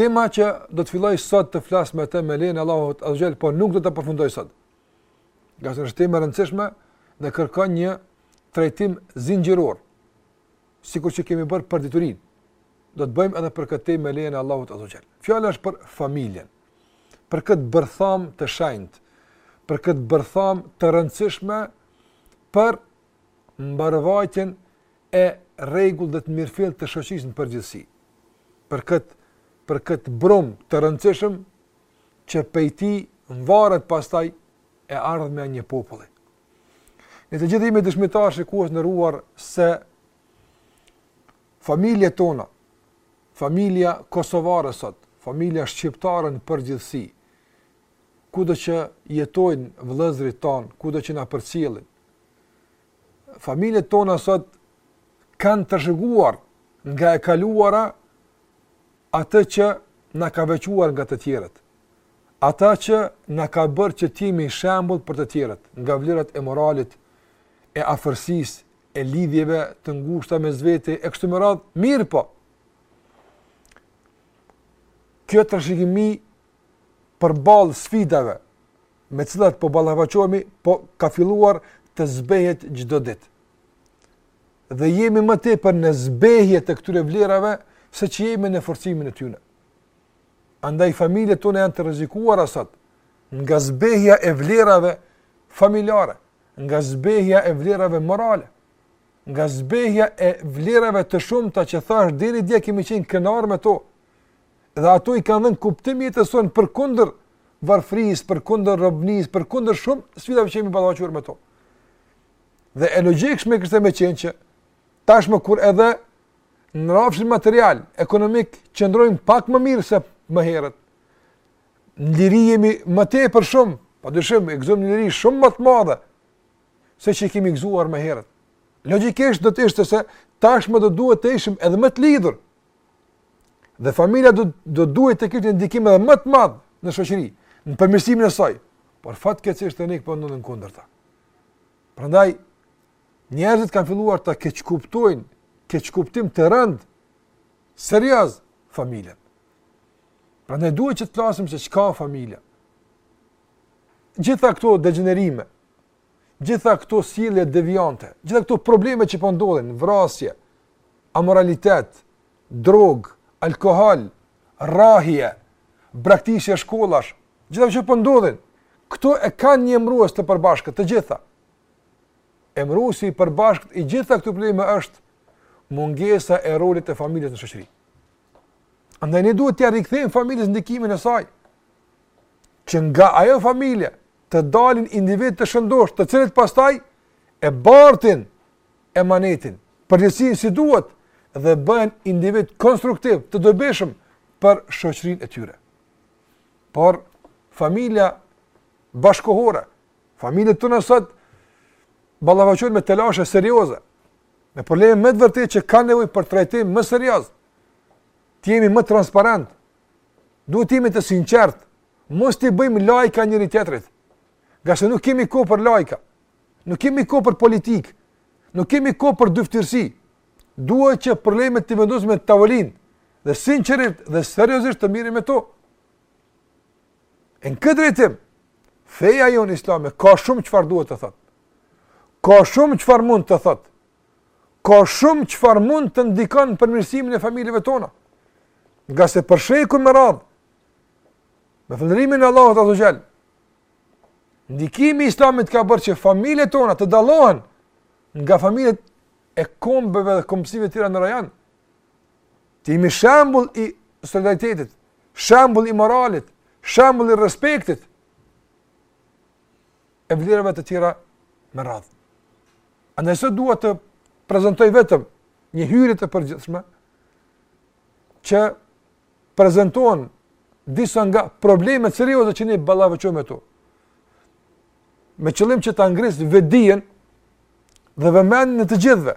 Tema që do të filloj sot të flas me të, me lejen e Allahut azze ue xhel, por nuk do ta përfundoj sot. Ngase është tema e rëndësishme dhe kërkon një trajtim zinxhiror. Sikur që kemi bërë për diturinë, do të bëjmë edhe për këtë temë me lejen e Allahut azze ue xhel. Fjala është për familjen. për këtë bërthamë të shenjtë, për këtë bërthamë të rëndësishme për mbarëvajtjen e rregullt dhe të mirëfilltë të shoqërisë në përgjithësi. Për këtë, për këtë brumë të rëndësishëm që prej tij varet pastaj e ardhmja e një populli. Ne të gjithë jemi dëshmitarë, shikues të nderuar, se Familjet tona, familja kosovare sot, familja shqiptare në përgjithësi, kudo që jetojnë vëllezërit tanë, kudo që na përcjellin, familjet tona sot kanë trashëguar nga e kaluara atë që na ka veçuar nga të tjerët. Atë që na ka bërë që të jemi shembull për të tjerët, nga vlerat e moralit, e afërsisë, e lidhjeve të ngushta mes vete, e kështu me radhë. Mirëpo kjo trashëgimi përballë sfidave, me të cilat po ballafaqohemi, po ka filluar të zbehet çdo ditë. Dhe jemi më tepër në zbehje të këtyre vlerave, seç jemi në forcimin e tyne. Andaj familjet tona janë të rrezikuara sot, nga zbehja e vlerave familjare, nga zbehja e vlerave morale, nga zbehja e vlerave të shumta që thashë deri dje kemi qenë krenarë me to. Dhe ato i kanë dhënë kuptim jetës sonë përkundër varfërisë, përkundër robnisë, përkundër shumë sfidave që jemi ballafaquar me to. Dhe e logjikshme kishte me qenë që tashmë kur edhe në rrafshin material, ekonomik, qëndrojmë pak më mirë se më herët, në liri jemi më tepër shumë, pa dyshim, e gëzojmë një liri shumë më të madhe, seç e kemi gëzuar më herët. Logikisht do të ishte se tashmë do duhet të ishim edhe më të lidhur. Dhe familja do do duhet të kishte ndikim edhe më të madh në shoqëri, në përmirësimin e saj. Por fatkeqësisht po ndodh e kundërta. Prandaj njerëzit kanë filluar të keqkuptojnë, keqkuptim të rëndë, serioz familjen. Prandaj duhet që të flasim se çka është familja. Gjitha këto degjenerime, gjitha këto sjellje devijante, gjitha këto probleme që po ndodhin, vrasje, amoralitet, drog, alkohol, rrahje, braktisje shkollash, gjitha këto që po ndodhin, këto e kanë një emërues të përbashkët, të gjitha. Emëruesi i përbashkët i gjitha këto probleme është mungesa e rolit të familjes në shoqëri. Andaj ne duhet t'ja rikthejmë familjes ndikimin e saj. Që nga ajo familje të dalin individ të shëndosh, të cilët pastaj e bartin emanetin, përgjegjësinë si duhet dhe bëhen individ konstruktiv të dobishëm për shoqërinë e tyre. Por familja bashkëkohore Familjet tona sot ballafaqohen me telashe serioze, me probleme me të vërtetë që kanë nevojë për trajtim më serioz. Të jemi më transparent. Duhet të jemi të sinqert. Mos t'i bëjmë lajka njëri tjetrit. Ngase nuk kemi kohë për lajka. Nuk kemi kohë për politikë. Nuk kemi kohë për dyfytyrësi. Duhet që problemet t'i vendosim në tavolinë dhe sinqerisht dhe seriozisht të mirremi me to. E në këtë drejtim, feja jonë islame ka shumë çfarë duhet të thotë. Ka shumë çfarë mund të thotë. Ka shumë çfarë mund të ndikon në përmirësimin e familjeve tona. Ngase për shekuj me radhë, me fëndërimin e Allahut Azze ue Xhel, ndikimi i islamit ka bërë që familjet tona të dallohen nga familjet e kombeve dhe kombësive tjera në rajan. Të jemi shembull i solidaritetit, shembull i moralit, shembull i respektit. E vlerave të tjera me radhë. Andaj sot dua të prezantoj vetëm një hyrje të përgjithshme që prezanton disa nga problemet serioze që ne ballafaqohemi me to. Me qëllim që ta ngris vetëdijen dhe vëmendjen e të gjithëve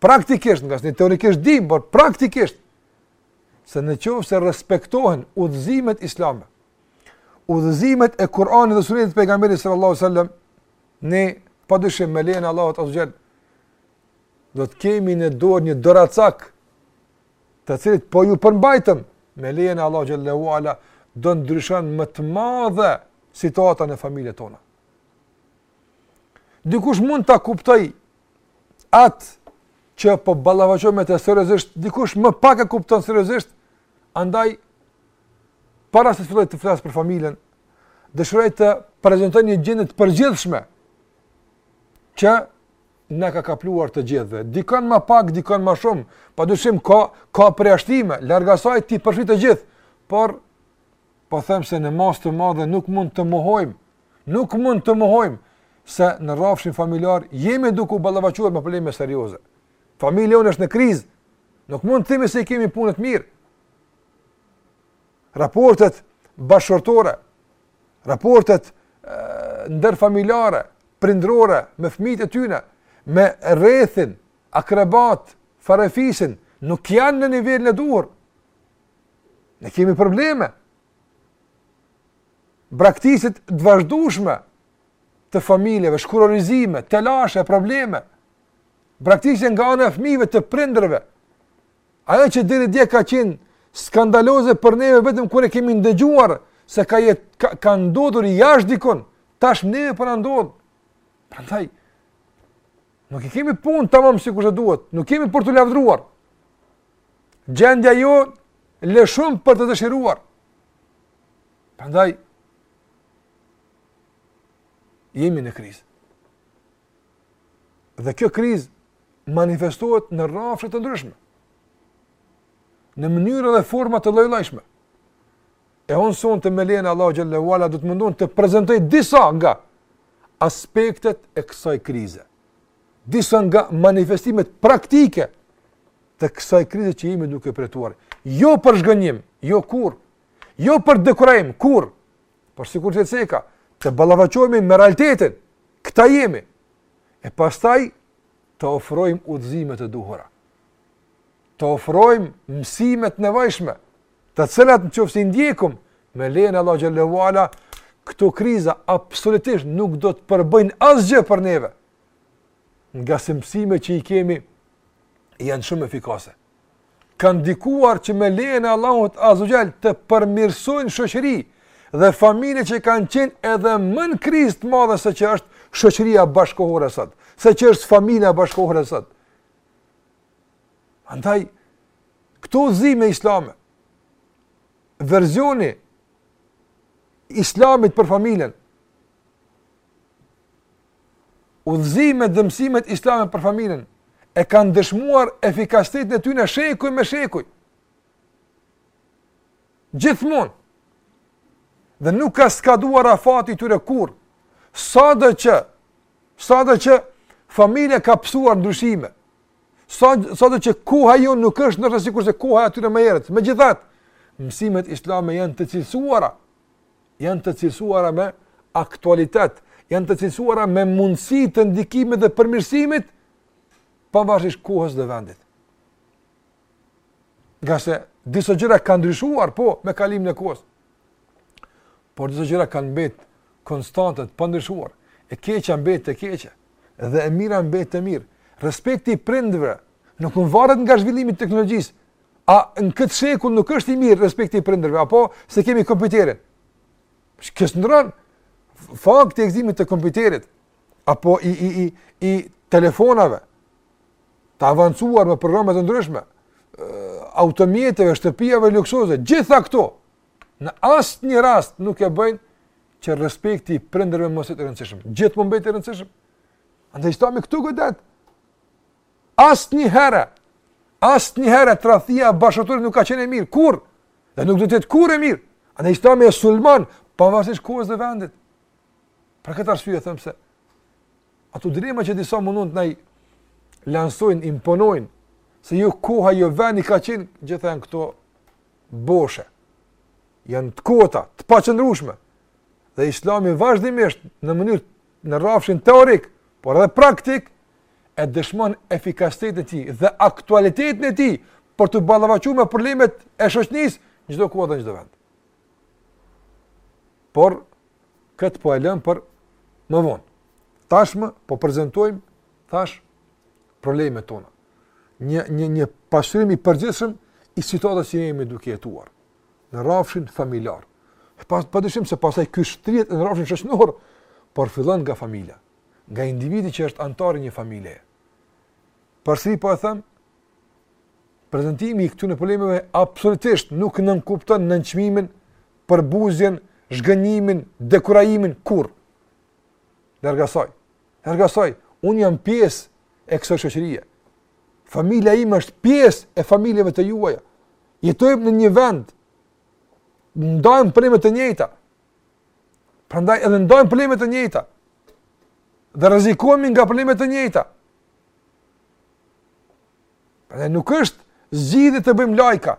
Praktikisht, ngase teorikisht dim, por praktikisht, se në qoftë se respektohen udhëzimet islame, udhëzimet e Kur'anit dhe Sunnetit të pejgamberit sallallahu alajhi wasallam ne pa dyshim me lejen e Allahut azze ue xhel do të kemi në dorë një doracak të cilit po ju përmbajtëm me lejen e Allahut xhel-le ue ala do ndryshon me të madhe situata në familjet tona. Dikush mund ta kuptoj atë që po ballafaqohet me të seriozisht, dikush më pak e kupton seriozisht, andaj para se të filloj të flas për familjen, dëshiroj të prezantoj një gjendje të përgjithshme që na ka kapluar të gjithëve. Dikon ma pak, dikon ma shumë, padyshim ka ka përjashtime, larg asaj t'i përfshij të gjithë, por po them se në masë të madhe nuk mund të mohojmë, nuk mund të mohojmë se në rrafshin familjar jemi duke u ballafaquar me probleme serioze. Familja jonë është në krizë. Nuk mund të themi se i kemi punët mirë. Raportet bashkëshortore, raportet ndërfamiljare, prindërore me fëmijët e tyne, me rrethin, akrabat, farefisin, nuk janë në nivelin e duhur. Ne kemi probleme. Braktisje të vazhdueshme të familjeve, shkurorizime, telashe, probleme. Braktisje nga ana e fëmijëve të prindërve. Ajo që deri dje ka qenë skandaloze për neve vetëm kur e kemi ndëgjuar se ka, jet, ka, ka ndodhur jashtë dikun, tash neve po na ndodh. Prandaj, nuk i kemi punët tamam sikurse duhet, nuk kemi për t'u lavdëruar. Gjendja jonë le shumë për të dëshiruar. Prandaj jemi në krizë. Dhe kjo krizë manifestohet në rrafshe të ndryshme. Në mënyra dhe forma të lloj-llojshme. E unë sonte me lejen e Allahut xhel-le ue ala do të mundohem të prezantoj disa nga aspektet e kësaj krize. Disa nga manifestimet praktike të kësaj krize që jemi duke përjetuar. Jo për zhgënjim, jo kurrë. Jo për dekurajim, kurrë. Por sikur që ceka, të ballafaqohemi me realitetin. Këta jemi. E pastaj të ofrojmë udhëzime të duhura. Të ofrojmë mësime të nevojshme, të cilat nëse i ndjekim me lejen e Allahut xhel-le ue ala, këto kriza absolutisht nuk do të përbëjnë asgjë për neve. ngase mësimet që i kemi, janë shumë efikase. Kanë ndikuar që me lejën e Allahut azze ue xhel të përmirësojnë shoqëri dhe familje që kanë qenë edhe më në krizë të madhe se ç'është shoqëria bashkëkohore sot, se ç'është familja bashkëkohore sot. Andaj, këto udhëzime islame, verzioni i islamit për familjen, Udhëzimet dhe mësimet islame për familjen e kanë dëshmuar efikasitetin e tyre shekuj me shekuj. Gjithmonë. Dhe nuk ka skaduar afati tyre kurrë. Sado që, sado që familja ka pësuar ndryshime, sa, sado që koha jo nuk është ndoshta sikurse koha e atyre më herët, megjithatë, mësimet islame janë të cilësuara, janë të cilësuara me aktualitet, janë të cilësuara me mundësi të ndikimit dhe përmirësimit, pavarësisht kohës dhe vendit. Ngase disa gjëra kanë ndryshuar, po, me kalimin e kohës, por disa gjëra kanë mbet konstante, të pandryshuar, e keqja mbet e keqe, dhe e mira mbet e mirë. Respekti i prindve, nuk varet nga zhvillimi i teknologjisë, A në këtë shekull nuk është i mirë respekti i prindërve, a pse kemi kompjuterin? Kjo s'ndrron, fakti i ekzistimit të kompjuterit, apo i, i, i, i telefonave, të avancuar me programe të ndryshme, automjeteve, shtëpijave, luksoze, gjitha këto, në asnjë rast nuk e bëjnë që respekti i prindërve mos t'jetë i rëndësishëm. Gjithmonë mbet i rëndësishëm. Andaj Islami këtu godet. Asnjëherë, asnjëherë tradhtia bashkëshortore nuk ka qenë e mirë, kurrë. Dhe nuk do të jetë kurrë e mirë. Andaj Islami është sulman pavarësisht kohës dhe vendit. Për këtë arsye them se ato drema që disa mundohen të na i lansojnë, imponojnë se jo koha, jo vendi ka qenë gjithë janë këto boshe. Janë të kota, të paqëndrueshme. Dhe Islami vazhdimisht në mënyrë në rrafshin teorik, por edhe praktik e dëshmon efikasitetin e tij dhe aktualitetin e tij për t'u ballafaquar me problemet e shoqënisë çdo kohë dhe çdo vend. Por këtë po e lëm për më vonë. Tashmë po prezantojmë tash problemet tona. Një një një pasqyrim i përgjithshëm i situatës që jemi duke jetuar në rrafshin familjar. Pas padyshim se pastaj ky shtrihet në rrafshin shoqënor, por fillon nga familja. nga individi që është anëtar i një familjeje. Përsëri po e them, prezantimi i këtyre problemeve absolutisht nuk nënkupton nënçmimin, përbuzjen, zhgënjimin, dekurajimin kurrë. Larg asaj. Larg asaj, unë jam pjesë e kësaj shoqërie. Familja ime është pjesë e familjeve të juaja. Jetojmë në një vend. Ndajmë probleme të njëjta. Prandaj edhe ndajmë probleme të njëjta. Dhe rrezikohemi nga probleme të njëjta. Prandaj nuk është zgjidhje të bëjmë lajka,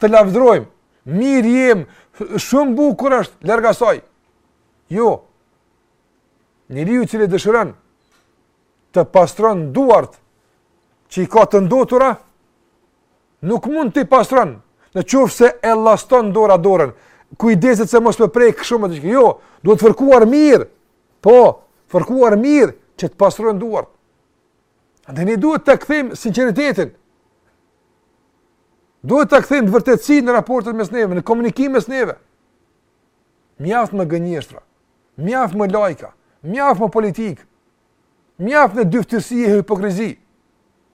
të lavdërojmë, mirë jem, shumë bukur është, larg asaj. Jo. Njeriu i cili dëshiron të pastron duart që i ka të ndotura, Nuk mund t'i pastron, në qoftë se e llaston dora dorën, kujdeset se mos më prek shumë, jo, duhet të fërkuar mirë. Po, fërkuar mirë që t'i pastron duart. Andaj ne duhet ta kthejmë sinqeritetin. Duhet ta kthejmë vërtetësinë në raportet mes neve, në komunikim mes neve. Mjaft me gënjeshtra, mjaft me lajka, mjaft me politikë, Mjaft me dyfytyrësi e hipokrizi.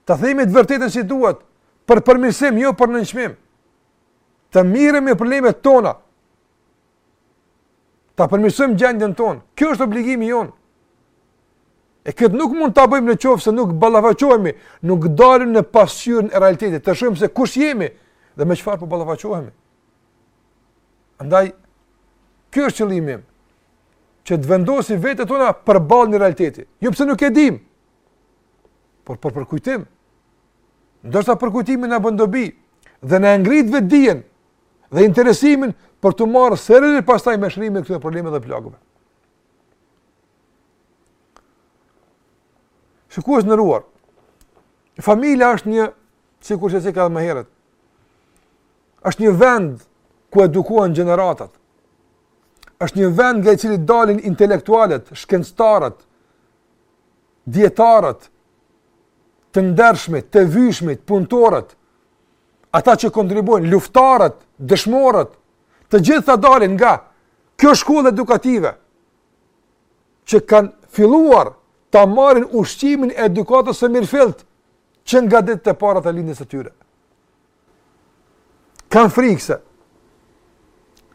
Ta themi të vërtetën si duhet, për përmirësim, jo për nënçmim. Të merremi me problemet tona. Ta përmirësojmë gjendjen tonë. Kjo është obligimi jonë. E këtë nuk mund ta bëjmë në qoftë se nuk ballafaqohemi, nuk dalim në pasqyrën e realitetit, të shohim se kush jemi dhe me çfarë po ballafaqohemi. Andaj, kjo është qëllimi im, që t'i vendosim vetet tona përballë një realiteti. Jo pse nuk e dim, por për përkujtim. Ndoshta përkujtimi na bën dobi dhe na e ngrit vetëdijen dhe interesimin për t'u marrë seriozisht pastaj me shërimin e këtyre problemeve dhe plagëve, shikues të nderuar. Familja është një, sikur që ceka edhe më herët, është një vend ku edukohen gjeneratat, është një vend nga i cili dalin intelektualet, shkencëtarët, dijetarët, të ndershmit, të vyeshmit, punëtorët, ata që kontribuojnë, luftarët, dëshmorët, të gjithë këta dalin nga kjo shkollë edukative, që kanë filluar ta marrin ushqimin e edukatës së mirëfilltë, që nga ditët e para të lindjes së tyre. Kam frikë se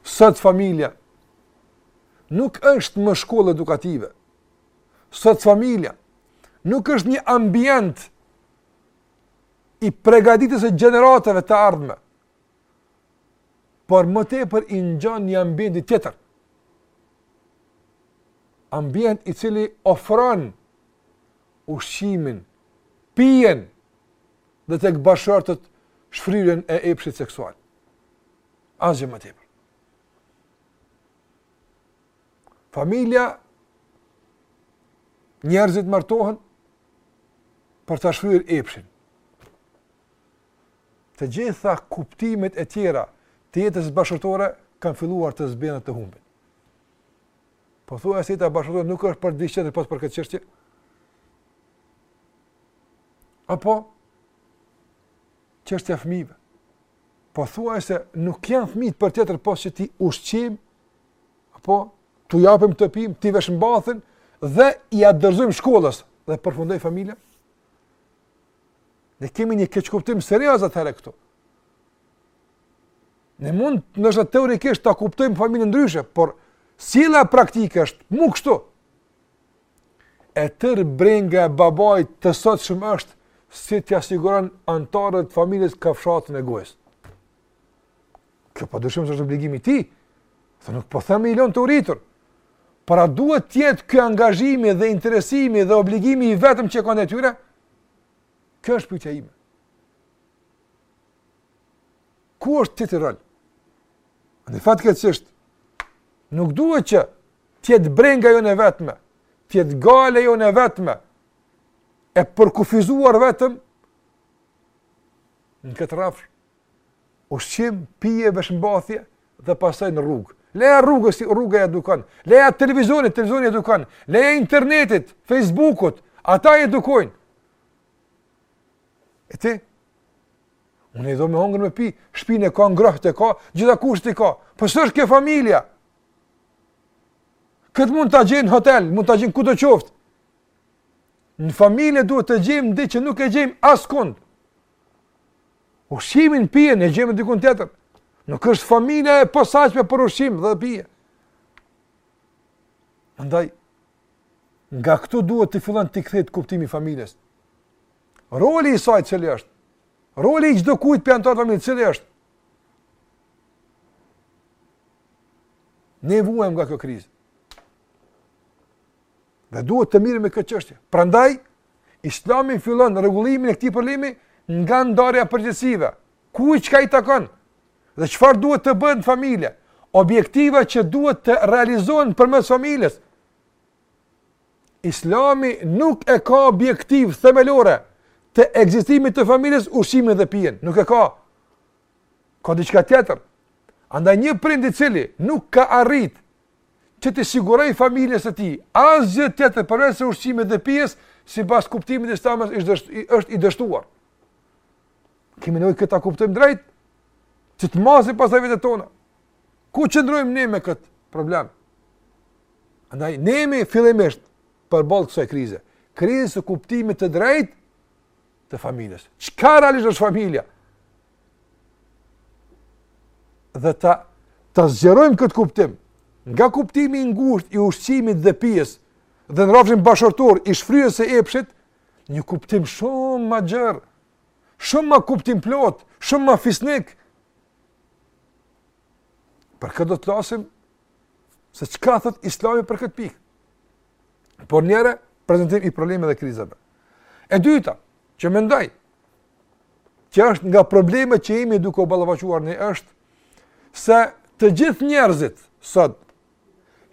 sot familja nuk është më shkollë edukative. Sot familja nuk është një ambient i pregatitjes së gjeneratave të ardhme, por më tepër i ngjan një ambienti tjetër. Ambient i cili ofron ushqimin, pijen, dhe tek bashkëshortët shfryrjen e epshit seksual. Asgjë më tepër. Familja njerëzit martohen për të shfryrë epshin. Të gjitha kuptimet e tjera të jetës bashkëshortore kanë filluar të zbehen të humbin. Pothuajse jeta bashkëshortore nuk është për diçka tjetër pos për këtë çështje? Apo, çështja e fëmijve, pothuajse nuk janë fëmijt për tjetër, pos që t'i ushqejmë, apo, t'u japim të pim, t'i veshmbathim, dhe ia dorëzojmë shkollës, dhe përfundoi familja. Ne kemi një keqkuptim serios atëherë këtu. Ne mund, ndoshta teorikisht, ta kuptojmë familjen ndryshe, por sjellja praktike është mu kështu, E tërë brenga e babait të sotshëm është si t'ia siguron anëtarëve të familjes kafshatën e gojës. Kjo pa dyshim se është obligimi i tij. Se nuk po them t'i lërë të uritur. Por a duhet të jetë ky angazhimi dhe interesimi dhe obligimi i vetëm që e ka ndaj tyre? Kjo është pyetja ime. Ku është tjetri rol? Ndërsa fatkeqësisht nuk duhet që të jetë brenga jonë e vetme, të jetë gajle jonë e vetme e përkufizuar vetëm në këtë rrafsh. Ushqim, pije, veshmbathje dhe pastaj në rrugë. Lëja rrugës, rruga e edukon. Lëja televizionit, televizioni e edukon. Lëja internetit, Facebookut, ata e edukojnë. E ti? Unë i dho me hongër me pi, shpinë e ka, ngrohtë e ka, gjitha kushtet i ka. Po s'është kjo familja? Këtë mund ta gjejnë n'hotel, mund ta gjejnë kudo qoftë. Në familje duhet të gjejmë diç që nuk e gjejmë askund. Ushqimin, pijen e gjejmë dikun tjetër. Nuk është familja e posaçme për ushqim dhe pije. Andaj, Nga këtu duhet të fillon t'i kthehet kuptimi i familjes. Roli i saj cili është? Roli i çdokujt prej anëtarëve të familjes cili është? Ne vuajmë nga kjo krizë. Dhe duhet të mirremi me këtë çështje. Prandaj Islami fillon rregullimin e këtij problemi nga ndarja e përgjegjësive. Kujt çka i takon? Dhe çfarë duhet të bëhet në familje? Objektiva që duhet të realizohen përmes familjes. Islami nuk e ka objektiv themelore të ekzistimit të familjes ushqimin dhe pijen, nuk e ka. Ka diçka tjetër. Andaj një prind i cili nuk ka arrit që të sigurojë familjes së tij, asgjë tjetër përveç se ushqimit dhe pijes, sipas kuptimit të Islamit është dësht, është i dështuar. Kemi nevojë që ta kuptojmë drejt që të masim pastaj vetet tona. Ku qëndrojmë ne me këtë problem? Andaj, ne jemi fillimisht përballë kësaj krize. Krizës së kuptimit të drejtë të familjes. Çka realisht është familja? dhe ta ta zgjerojmë këtë kuptim nga kuptimi i ngushtë i ushqimit dhe pijes dhe në rrafshin bashkëshortor i shfryrjes së epshit në një kuptim shumë më të gjerë, shumë më kuptimplotë, shumë më fisnik. Për këtë do të flasim se çka thotë Islami për këtë pikë. Për njëherë prezantim i problemeve dhe krizave. E dyta, që mendoj që është nga problemet që jemi duke u ballafaquar ne është se të gjithë njerëzit sot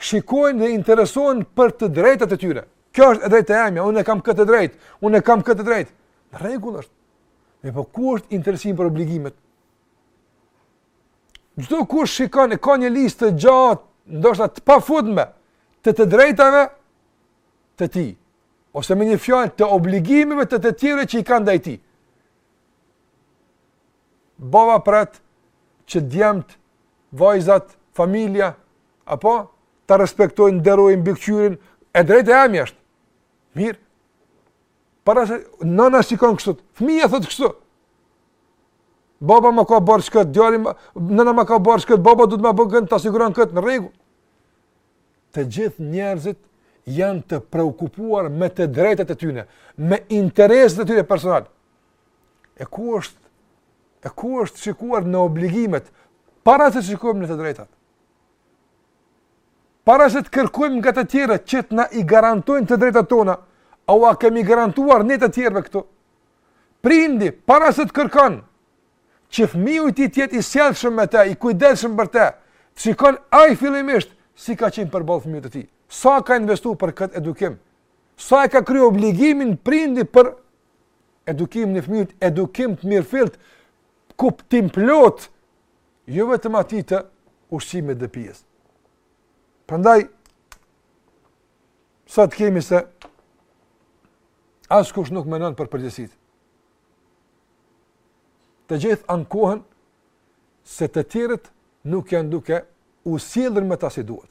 shikojnë dhe interesohen për të drejtat e tyre. Kjo është e drejtë e emja, unë e kam këtë të drejtë, unë e kam këtë të drejtë. Në rregull është. Mirëpo ku është interesimi për obligimet? Çdokush shikon e ka një listë të gjatë, ndoshta të pafundme të të drejtave të tij, ose me një fjalë të obligimeve të të tjerëve që i kanë ndaj tij. Baba pret që djemt, vajzat, familja a po, ta respektojnë, nderojnë mbikëqyrin, e drejtë e emja është. Mirë. Para se nëna shikon kështu, fëmija thotë kështu. Baba s'ma ka bërë këtë, djali, nëna s'ma ka bërë këtë, baba duhet të ma bëjë, të ma siguron këtë, në rregull. të gjithë njerëzit janë të preokupuar me të drejtat e tyre, me interesat e tyre personale. E ku është e ku është shikuarja në obligimet para se të shikojmë në të drejtat? Para se të kërkojmë nga të tjerët që të na i garantojnë të drejtat tona, a ua kemi garantuar ne të tjerëve këto? Prindi para se të kërkon që fëmiu i tij të jetë i sjellshëm me të, i kujdesshëm për të. Të shikon ai fillimisht si ka qenë përballë fëmijut të tij. Sa ka investuar për këtë edukim? Sa e ka kryer obligimin prindi për edukimin e fëmijut, edukim të mirëfilltë, kuptimplotë, jo vetëm atij të ushqimit dhe pijes. Prandaj sot kemi se askush nuk mendon për përgjegjësitë. të gjithë ankohen se të tjerët nuk janë duke u sjellur me ta si duhet.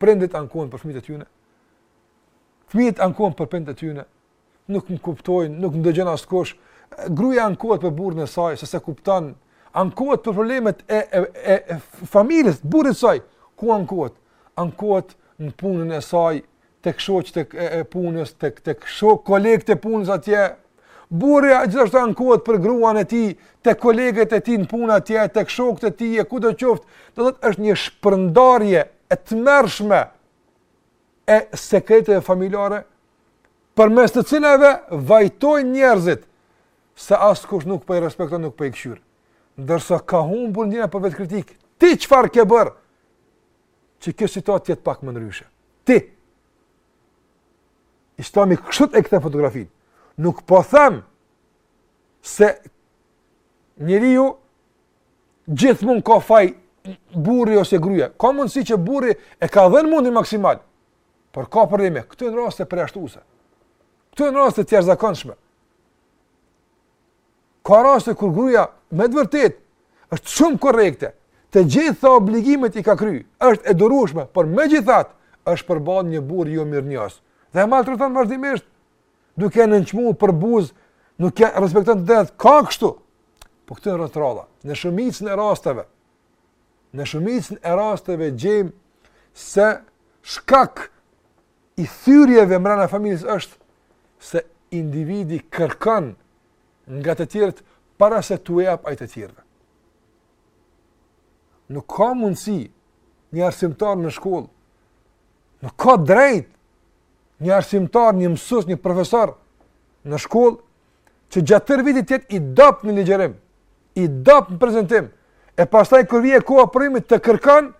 Prindit ankohen për fëmijët e tyre. Fëmijët ankohen për prindit e tyre. Nuk më kuptojnë, nuk më dëgjon askush. Gruaja ankohet për burrin e saj se s'e kupton. Ankohet për problemet e e e, e familjes, burrit të saj, ku ankohet? Ankohet në punën e saj, tek shoqet e, e, e punës, tek tek shok kolegët e punës atje. Burri gjithashtu ankohet për gruan e tij, tek kolegët e tij në punë atje, tek shokët e tij, kudo qoftë, do të thotë është një shpërndarje e tmerrshme e sekreteve familjare përmes të cilave vajtojnë njerëzit se askush nuk po i respekton, nuk po i kqyr. Ndërsa ka humbur ndjenja për vetëkritikë, ti çfarë ke bërë, që kjo situatë të jetë pak më ndryshe. Ti, islami kështu e kthen fotografinë, nuk po them se njeriu gjithmonë ka faj burri ose gruaja. Ka mundësi që burri e ka dhënë mundin maksimal, por ka probleme. Këto janë raste përjashtuese. Këto janë raste të jashtëzakonshme. Ka raste kur gruaja me të vërtetë është shumë korrekte. Të gjitha obligimet i ka kry, është e durueshme, por megjithatë është përballë një burri jo mirënjohës. Dhe e maltreton vazhdimisht duke nënçmu, përbuz, nuk ia respekton të drejtat. Ka kështu. Po këto janë të rralla. Në shumicën e rasteve, në shumicën e rasteve gjejmë se shkak i thyrjeve mbrana familjes është se individi kërkon nga të tjerët para se t'u jap ai të tjerëve. Nuk ka mundësi një arsimtar në shkollë. Nuk ka drejt një arsimtar, një mësues, një profesor në shkollë që gjatë tërë vitit të jetë i dobët në ligjërim, i dobët në prezantim, e pastaj kur vjen koha e provimit të kërkon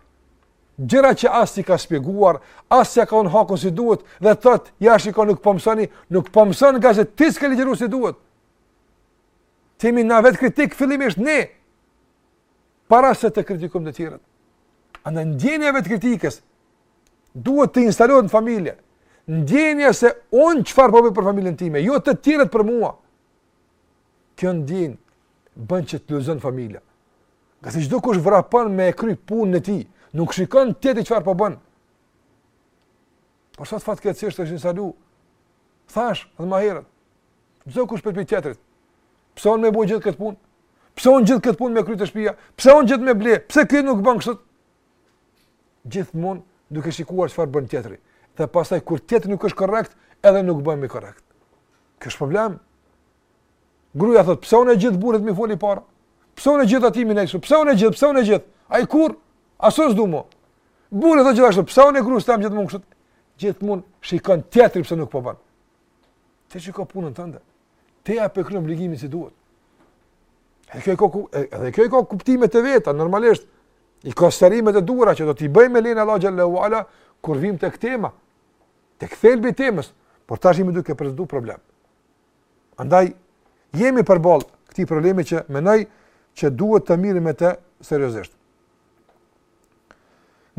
gjëra që as s'i ka shpjeguar, as s'ia ka dhënë hakun si duhet, dhe të thotë, ja shiko nuk po mësoni, po nuk po mësojnë po ngase ti s'ke ligjëru si duhet. Të jemi na vetëkritikë fillimisht ne, para se të kritikojmë të tjerët. Andaj ndjenja e vetëkritikës, duhet të instalohet në familje, ndjenja se unë çfarë po bëj për familjen time, jo të tjerët për mua. kjo ndjenjë bën që të lulëzon familja. Ngase çdokush vrapon me e kry punën e tij, nuk shikon tjetri çfarë po bën. Por sot fatkeqësisht është një salu, thashë edhe ma herët, çdokush përmbi tjetrin, pse unë me bo gjithë këtë punë, pse unë gjithë këtë punë me kry te shpia, pse unë gjithë me ble, pse këta nuk bëjnë kështu, gjithmonë duke shikuar çfarë bën tjetri, dhe pastaj kur tjetri nuk është korrekt, edhe nuk bën me korrekt. Kjo është problem. Gruja thotë, pse unë gjithë burrit me i fol para? Pse unë gjithë atimi në kështu? Pse unë gjithë, pse unë gjithë? Ai kur? Ajo s'do mu. Burri thotë gjithashtu, pse unë gruas tam gjithmonë kështu? Gjithmonë shikon tjetrin pse nuk po ban. Ti shiko punën tënde. Ti a pe kryen obligimin si duhet. Edhe kjo ka edhe kjo ka kuptimet e veta, normalisht. I ka sqarimet e duhura që do t'i bëjmë me lejen e Allahut xhel-le ve ala kur vim tek tema. Tek thelbi i temës, por tash jemi duke prezantu problemin. Andaj jemi përballë këtij problemi që mendoj që duhet të mirremi me të seriozisht.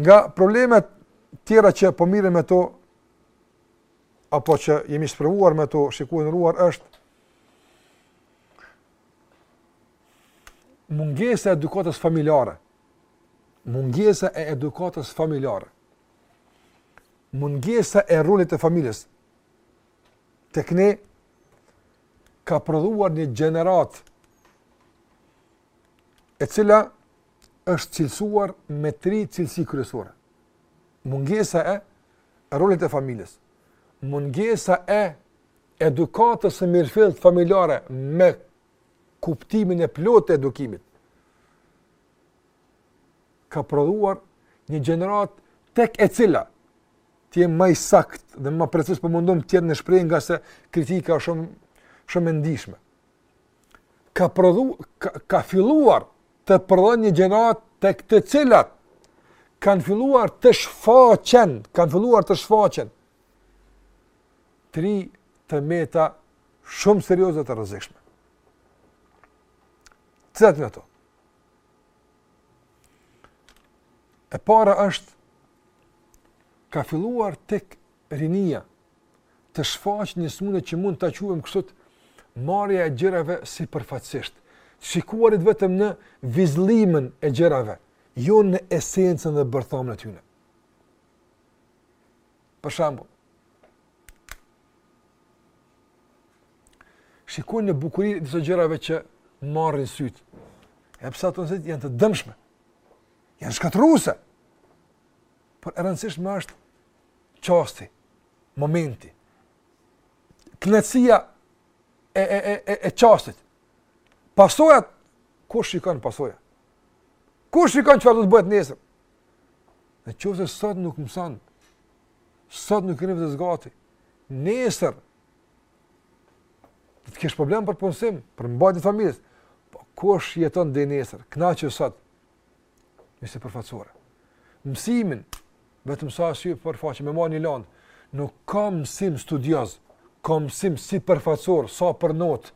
Nga problemet tjera që po mirremi me to, apo që jemi sprovuar me to, shikues të nderuar, është mungesa e edukatës familjare. Mungesa e edukatës familjare. mungesa e rolit të familjes tek ne ka prodhuar një gjeneratë e cila është cilësuar me tri cilësi kryesore. Mungesa e rolit të familjes, mungesa e edukatës së mirëfilltë familjare me kuptimin e plotë të edukimit, ka prodhuar një gjeneratë tek e cila të jem më i saktë dhe më preciz po mundohem të jem në shprehje ngase kritika është shumë shumë e ndjeshme. Ka prodhu ka, ka filluar të prodhon një gjeneratë tek të cilat kanë filluar të shfaqen, kanë filluar të shfaqen tri të meta shumë serioze të rrezikshme. Cilat janë ato? E para është ka filluar tek rinia të shfaqë një sëmundje që mund ta quajmë kështu marrja e gjërave sipërfaqësisht. Të shikuarit vetëm në vezullimin e gjërave, jo në esencën dhe bërthamën e tyre. Për shembull, shikojnë në bukuri të disa gjërave që marrin sytë. Edhe pse ato nesër janë të dëmshme. Janë shkatërruese. Por e rëndësishme është çasti, momenti. Kënaqësia e e e e, e çastit. Pasojat kush shikon pasojat? Kush shikon çfarë do të bëhet nesër? Në qofë se sot nuk mëson, sot nuk keni vetes gati, nesër, do të kesh problem për punësim, për mbajtje të familjes, po kush jeton deri nesër, kënaqu sot, një sipërfaqësore. Mësimin, vetëm sa sipërfaqe, me marrë një landë, nuk ka mësim studios, ka mësim sipërfaqësor, sa për notë,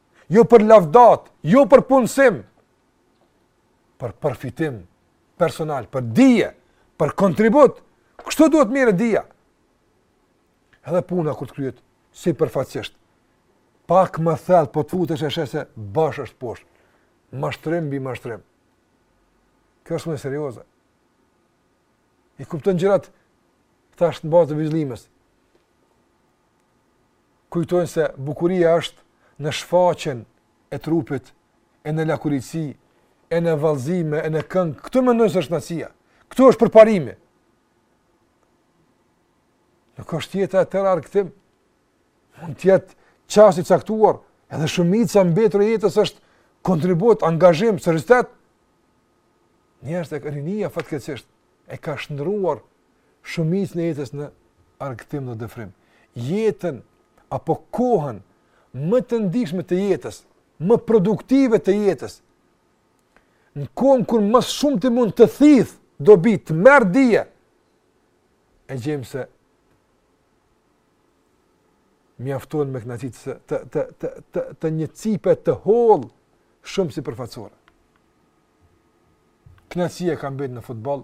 jo për lavdata, jo për punësim, për përfitim personal, për dije, për kontribut, kështu duhet mirret dija. Edhe puna kur të kryhet, sipërfaqësisht, pak më thellë, po të futesh e sheh se, bash është poshtë, mashtrim mbi mashtrim. Kjo është më serioze. I kupton gjërat, thjeshtë në bazë të vezullimës, kujtojnë se bukuria është në shfaqjen e trupit, e në lakuriqësi, e në vallëzime, e në këngë, këtu mendojnë se është kënaqësia, këtu është përparimi. Nuk është jeta e tëra argëtim, mund të jetë çast i caktuar, edhe shumica e mbetur e jetës është kontribut, angazhim, seriozitet, ndërsa rinia fatkeqësisht, e ka shndërruar shumicën e jetës në argëtim dhe dëfrim, jetën apo kohën më të ndjeshme të jetës, më produktive të jetës, në kohën kur më së shumti mund të thithë dobi, të marrë dije, e gjejmë se mjaftohen me kënaqësi të, të, të, të, të, të një cipe të hollë shumë sipërfaqësore. Kënaqësia ka mbet në futboll,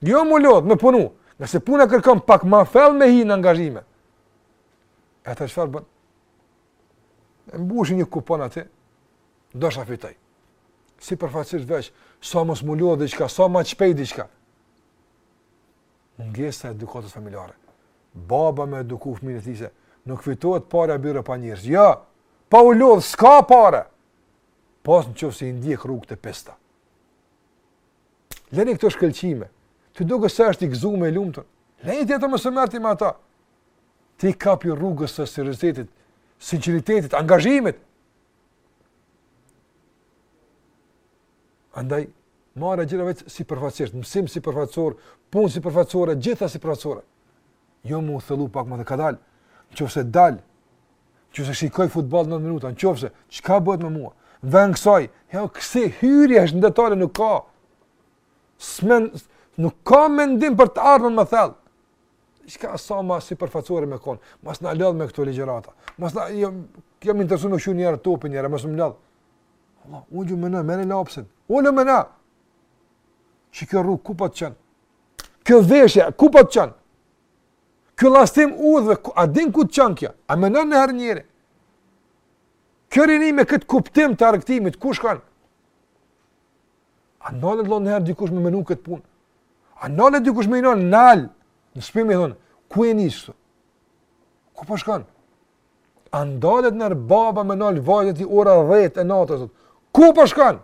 Jo me u lodh, me punu. Ngase puna kërkon pak ma thellë me hi në angazhime. E ti çfarë bën? E mbush një kupon aty, ndoshta fitoj. Sipërfaqësisht veç, sa mos me u lodh diçka, sa ma të shpejtë diçka. Mungesa e edukatës familjare. Baba me eduku fëmijën e tij se, nuk fitohet parja bir pa djersë. Jo, pa u lodh, s'ka pare. Pos në qoftë se i ndjek rrugët e pista. Lëri këto shkëlqime. Ty të duket se është i gëzum e i lumtur. Lëri ti ato mos u merr ti me ata. Ti kapju rrugës së seriozitetit, sinqeritetit, angazhimit. Andaj, marrë e gjitha veç sipërfaqësisht, mësim sipërfaqësor, punë sipërfaqësore, gjitha sipërfaqësore. jo me u thellu pak më të ka dal, në qoftë se dal, në qoftë se shikoj futbol në minuta, në qoftë se, çka bëhet me mua, dhe në kësaj, jo, kësi hyri është në detale, nuk ka, s'men, nuk ka mendim për të ardhmen më thellë, çka sa ma sipërfaqësor me konë, mos na lodh me këto ligjërata, mos na, jo, jam interesu me shu njerë topin njerë, mos më lodh, Allah, unë jau menoj, merre lapsin, unë menoj, që kjo rrugë ku po të çon, Kjo veshje, ku po të çon? Kjo llastim udhëve, a din ku të çon kjo? A menon njëherë njeri? Kjo rini me këtë kuptim të argëtimit, ku shkon? A ndalet njëherë dikush me menu këtë punë? A ndalet dikush me i nal nal? Në shpi me thonë, ku je nis? Ku po shkon? A ndalet njëherë baba me nal vajzën te ora 10 e natës? Ku po shkon?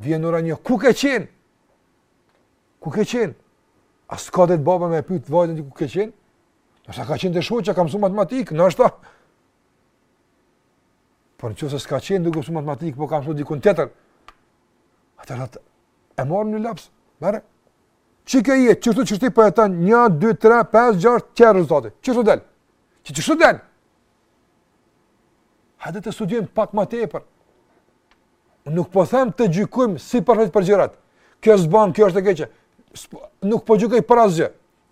Vjen ora një, ku ke qenë? Ku ke qenë? A s'ka drejtë baba me e pytë vajzën ti ku ke qenë? Nëse ka qenë te shoqja, ka mësu matematikë, nështë ta. Por në qoftë se s'ka qenë duke mësu matematikë, po ka mësu dikun tjetër. A të rëtë, e merr një laps, merre. Çike, qështu qështu po jeton, një, dy, tre, pes, gjashtë, qe rezultati. Qështu del. Që qështu del. Hajde të studiojmë pak më tepër. Unë nuk po them të gjykojmë si profet për gjërat. Kjo s'bën, kjo është e keqe. Nuk po gjykoj për asgjë.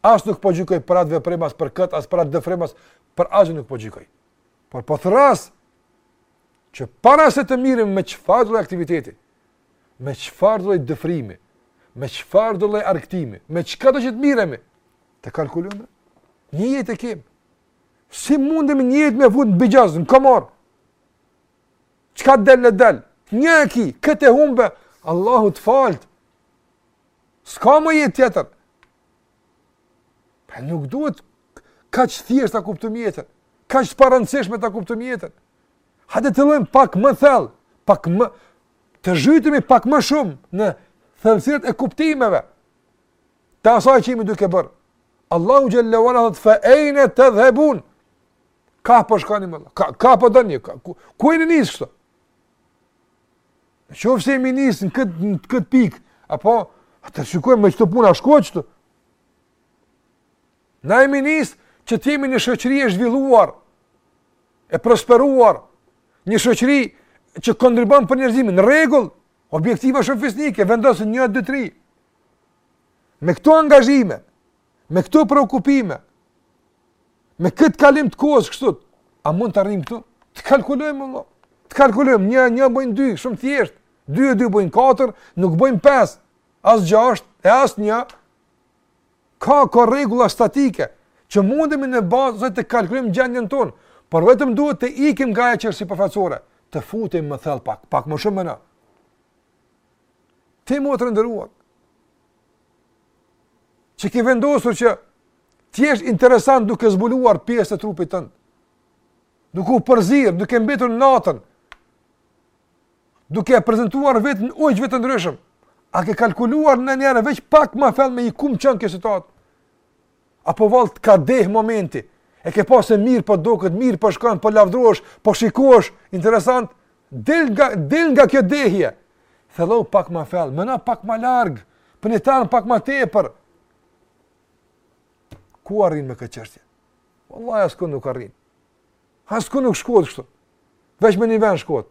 As nuk po gjykoj për atë veprim, as për kët, as për atë veprim, as për asgjë nuk po gjykoj. Por po thras që para se të mirremi me çfarëdo aktiviteti, me çfarëdo dëfrimi, me çfarëdo argëtimi, me çkado që të mirremi, të kalkulojmë. Një jetë e kem. Si mundemi një jetë me fut në bixhoz, në kumar? Çka del le të del? Një e ki, këtë e humbe, Allahu të faltë. S'ka më jetë tjetër. Pra nuk duhet kaq thjesht ta kuptojmë jetën. Kaq të parëndësishme ta kuptojmë jetën. Hajde të hyjmë pak më thellë, pak më, të zhytemi pak më shumë në thellësirat e kuptimeve. të asaj që jemi duke bërë. Allahu xhel-le ue ala thot fe ejne tedhhebun? Ka po shkoni më? Ka ka po doni? Ka, ku, ku jeni nis këtu? Në qoftë se jemi nis në kët në kët pikë, apo të shikojmë me qëto punë a shkojmë këtu. Na jemi nis që të jemi një shoqëri e zhvilluar e prosperuar, një shoqëri që kontribuon për njerëzimin, në rregull, objektiva shumë fisnike, vendosin 1 2 3. Me këto angazhime, me këto preokupime, me këtë kalim të kohës kështu, a mund të arrijmë këtu? Të kalkulojmë vallahi. Të kalkulojmë, një një bëjnë dy, shumë thjesht. Dy e dy bëjnë katër, nuk bëjnë pesë, as gjashtë, e as një. Ka ka rregulla statike që mundemi në bazë të kalkulojmë gjendjen tonë, por vetëm duhet të ikim nga ajo që është sipërfaqësore, të futemi më thellë pak, pak më shumë në. Ti motër e nderuar. Që ke vendosur që të jesh interesant duke zbuluar pjesë të trupit tënd. Duke u përzi, duke mbetur natën. Duke e prezentuar veten ujqve të ndryshëm. A ke kalkuluar ndonjëherë veç pak ma fell me i ku më çon kjo situatë? Apo vallë të ka deh momenti, e ke pa se mirë po duket, mirë po shkon, po lavdërohesh, po shikohesh, interesant, del nga, del nga kjo dehje, thello pak ma fel, meno pak ma larg, penetro pak ma tepër, ku arrin me këtë qështje? Vallahi asku nuk arrin. Asku nuk shkohet kështu. Veç me një vend shkohet.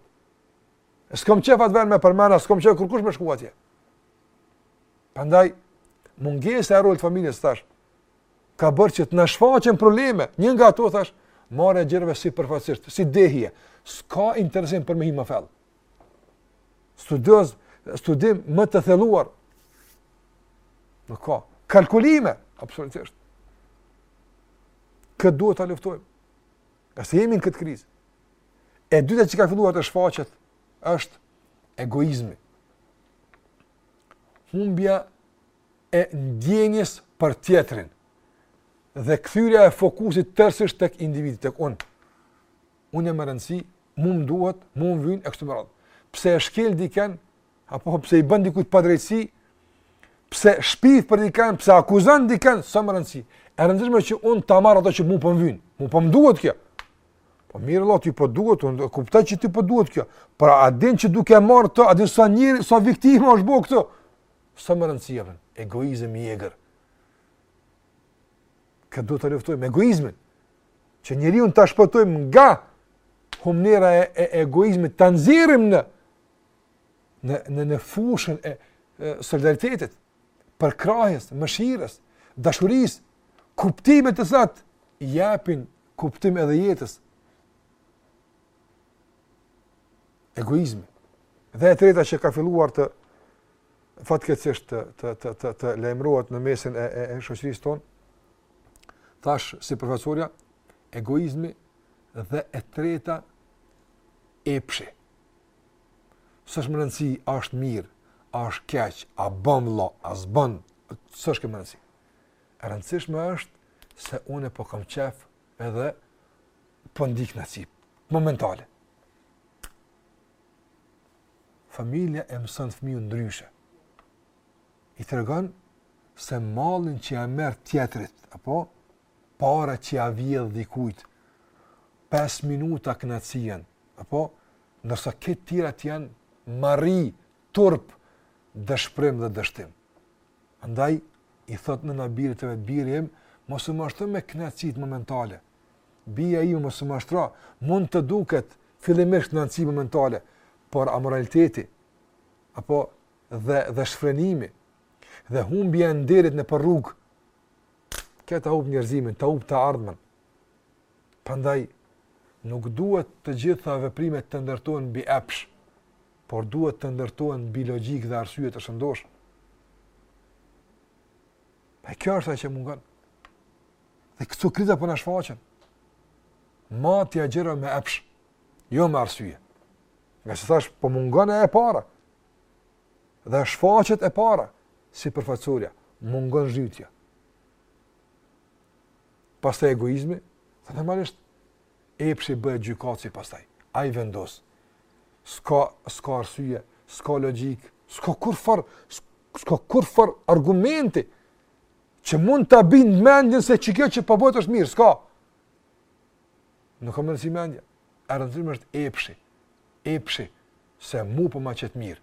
S'kam qef atë vend me përmend, s'kam qef kurkush me shku atje. Prandaj, mungesa e rolit familjes, thash, ka bërë që të na shfaqen probleme, një nga ato, thash, marrja e gjërave sipërfaqësisht, si dehje, s'ka interesim për me hi ma fell. Studios, studim më të thelluar, nuk ka, kalkulime, absolutisht. Këtë duhet ta luftojmë. Ngase jemi në këtë krizë. E dyta që ka filluar të shfaqet është egoizmi. Humbja e ndjenjës për tjetrin dhe kthyerja e fokusit tërsisht tek individi, tek unë. Unë jam me rëndësi, mu më duhet, mu më vyn, e kështu me radhë. Pse e shkel diken, apo pse i bën dikujt padrejtësi, pse shpif për dikën, pse akuzon dikën, s'a me rëndësi. E rëndësishme që un ta marr atë që mua po vyn. Mu po m'duhet kjo. Po mirë vlla, ti po duhet, unë e kuptoj që ti po duhet kjo. Por a din që duke e marr të, a din sa njerëz, sa viktima je tu bo këtu? S'a me rëndësi apo egoizëm i egër. Këtë duhet ta luftojmë egoizmin? Që njeriu ta shpëtojmë nga humnera e, e egoizmit, ta nxjerrim në në në në fushën e, e solidaritetit, përkrahjes, mëshirës, dashurisë, kuptime të cilat japin kuptim edhe jetës. Egoizmi. Dhe e treta që ka filluar të fatkeqësisht të të të të, të lajmërohet në mesin e e, e shoqërisë tonë. Thash sipërfaqësorja egoizmi dhe e treta epshi. S'është me rëndësi, a është mirë, a është keq, a bon, a s'bon, s'është kjo me rëndësi. E rëndësishme është se unë po kam qejf edhe po ndi kënaqësi momentale. Familja e mëson fëmijën ndryshe. I tregon se mallin që ia merr tjetrit, apo, paratë që ia vjedh dikujt pesë minuta kënaqësi janë, apo ndërsa këto tjerat janë marre, turp, dëshpërim dhe dështim. Andaj, i thotë nëna birit të vet biri im, mos u mashtro me kënaqësi momentale. Bija ime mos u mashtro, mund të duket fillimisht kënaqësi momentale, por amoraliteti, apo dhe, dhe shfrenimi, dhe humbja e nderit nëpër rrugë, Kjo ta hup njerëzimin, ta hup të ardhmen. Prandaj nuk duhet të gjitha veprimet të ndërtohen mbi epsh, por duhet të ndërtohen mbi logjikë dhe arsye të shëndoshë. E kjo është ajo që mungon. Dhe këto kriza po na shfaqen. Matja e gjërave me epsh, jo me arsye. Ngase thashë, po mungon e para. Dhe shfaqet e para, sipërfaqësorja, mungon zhytja. Pastaj egoizmi, dhe normalisht, epshi bëhet gjykatësi pastaj. Ai vendos. S'ka, s'ka arsye, s'ka logjikë, s'ka kurrfarë, s'ka kurrfarë argumenti që mund ta bindë mendjen se qikjo që po bohet është mirë, s'ka. Nuk ka rëndësi mendja. E rëndësishme është epshi. Epshi se mu po m'kaçet mirë.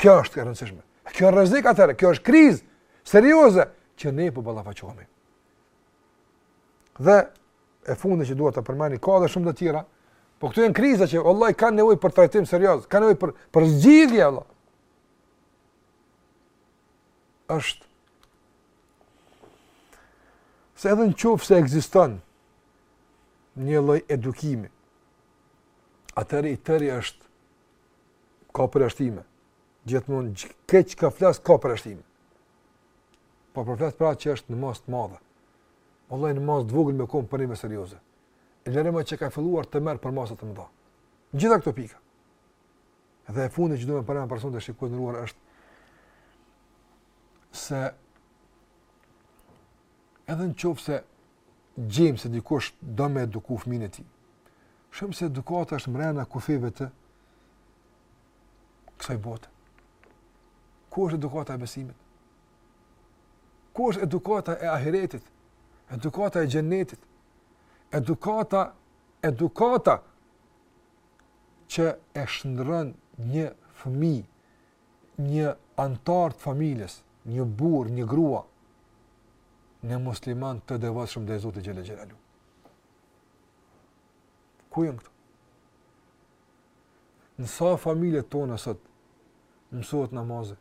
Kjo është e rëndësishme. Kjo është rrezik atëherë, kjo është krizë serioze që ne po ballafaqohemi. Dhe e fundit që dua ta përmendi, ka dhe shumë të tjera, po këto janë kriza që vallahi kanë nevojë për trajtim serioz, kanë nevojë për për zgjidhje vallahi. Është se edhe në qoftë se ekziston një lloj edukimi, atëherë i tëri është ka përjashtime. Gjithmonë këtë që ka flas ka përjashtime. Po po flas për atë që është në masë të madhe. Vallahi në masë të vogël me kon problem serioz, e lëre ma që ka filluar të merr përmasa të mëdha. Gjitha këto pika. Dhe e fundit që dua ta përmendi për sot shikues të nderuar është se edhe në qoftë se gjejmë se dikush do me eduku fëmin e tij. Shohim se edukata është mrena kufive të kësaj bote. Ku është edukata e besimit? Ku është edukata e ahiretit? Edukata e xhennetit? Edukata, edukata që e shndërron një fëmi një anëtar të familjes, një burrë, një grua në musliman të devotshëm ndaj Zotit xhel-le xhelaluhu. Ku janë këto? Në sa familjet tona sot mësohet namazi?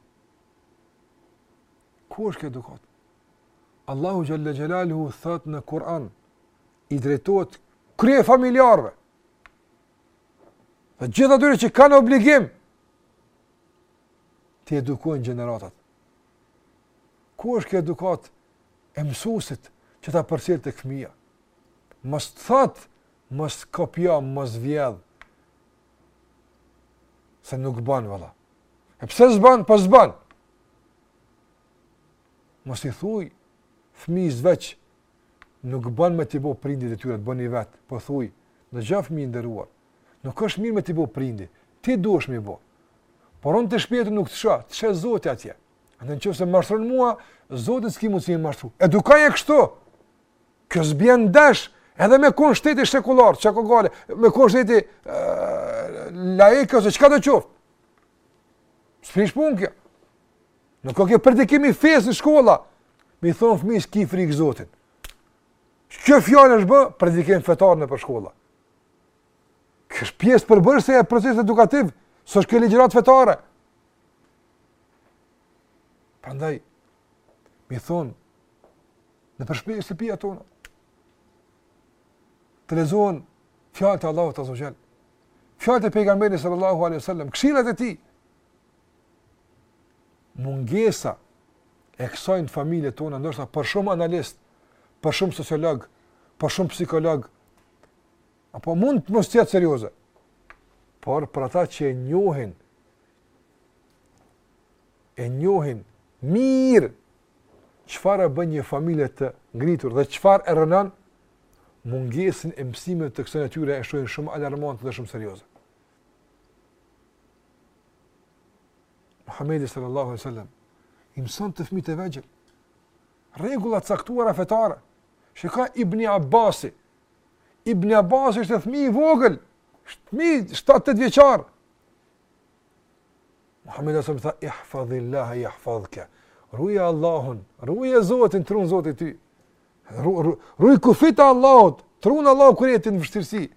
Ku është kjo edukat? Allahu xhel-le xhelaluhu thot në Kur'an i drejtohet kryefamiljarëve. Dhe gjithë atyre që kanë obligim t'i edukojnë gjeneratat. Ku është kjo edukat e mësusit që ta përcjellë tek fëmija? Mos t'i thot, mos kopjo, mos vjedh. Se nuk ban valla. E pse s'ban, po s'ban. Mos i thuj fëmijës veç nuk ban me t'i bo prindit detyrat të bëni vet, po thuj, dëgjo fëmijë i nderuar. Nuk është mirë me t'i bo prindi, ti duhesh m'i bo. Por unë te shpija nuk të shoh, të sheh zoti atje. Në në qoftë se mashtron mua, zotin s'ki mundë si me mashtru. Edukoje kështu, kjo s'bjen ndesh, edhe me konë shteti shekullar, çka gale, me konë shteti laik ose çka të qoftë. S'prish pun kjo. Nuk a kjo predikim i fes në shkolla, m'i thonë fëmis ki frikë zotin. Kjo fjalë është bë, predikim fetar nëpër shkolla. Kjo është pjesë përbërëse e procesit edukativ, s'është kjo ligjëratë fetare. Prandaj, me thonë, nëpër shpi e shtëpiat tona, të lexohen fjalët e Allahut azze ue xhel, fjalët e pejgamberit sallallahu alaihi sallam, këshilat e tij, mungesa e kësaj në familjet tona, ndoshta për shumë analistë, për shumë sociologë, për shumë psikologë, Apo mund të mos jetë serioze. Por për ata që e njohin e njohin mirë çfarë e bën një familje të ngritur dhe çfarë e rrënon mungesën e mësimeve të kësaj natyre e shohin shumë alarmante dhe shumë serioze. Muhamedi sallallahu alaihi wasallam i mësonte fëmijët e vegjël Rregulla të caktuara fetare. Shikoj Ibn Abbasi. Ibn Abbasi ishte fëmijë i vogël, fëmijë 7-8 vjeçar. Muhamedi a.s. i tha ihfazillah yahfazka. Ruaj Allahun, ruaj Zotin, t'run Zoti ty. Ruaj kufijt e Allahut, t'run Allahu kur je ti n'vështirësi.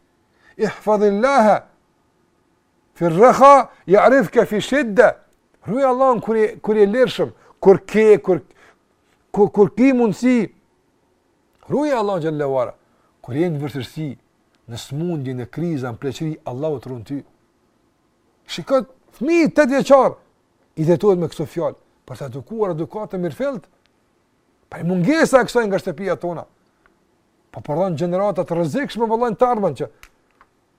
Ihfazillah Fi rreha, ja'rifke fi shidde. Ruje Allahun kur je, kur je lirshëm, kur ke, kur kur kur ki mundsi ruaj Allahun xhelle ve ala kur je në vështirësi në smundje në kriza në pleqëri Allahu të ruan ty shikoj fëmi tetë vjeçar i drejtohet me këto fjalë për të edukuar edukatën mirëfillt por mungesa e kësaj nga shtëpia tona po prodhon gjenerata të rrezikshme vëlla, në të ardhmen që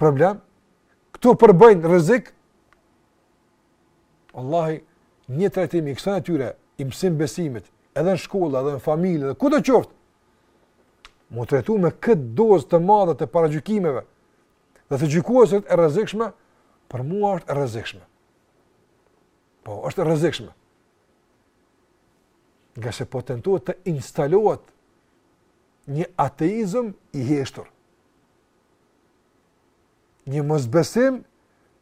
problem, këto përbëjnë rrezik. Vallahi, një trajtim i kësaj natyre, i mësim-besimit, edhe në shkollë, edhe në familje, edhe kudo qoftë. Mu trajtu me këtë dozë të madhe të paragjykimeve dhe të gjykuesit, e rrezikshme, për mua është e rrezikshme. Po, është e rrezikshme. Ngase po tentohet të instalohet Një ateizëm i heshtur. Një mosbesim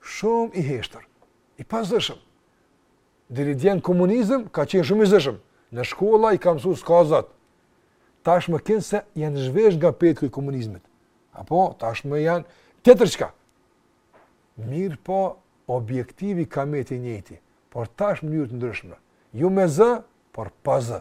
shumë i heshtur, i pazëshëm. Deri dje në komunizëm ka qenë shumë i zëshëm. Në shkolla i kanë mësu s'ka zot. Tash mu kanë se janë zhvesh nga petku i komunizmit. Apo, tashmë janë tjetër çka. Mirëpo, objektivi ka met i njëjti, por tash mënyrë të ndryshme. Jo me zë, por pa zë.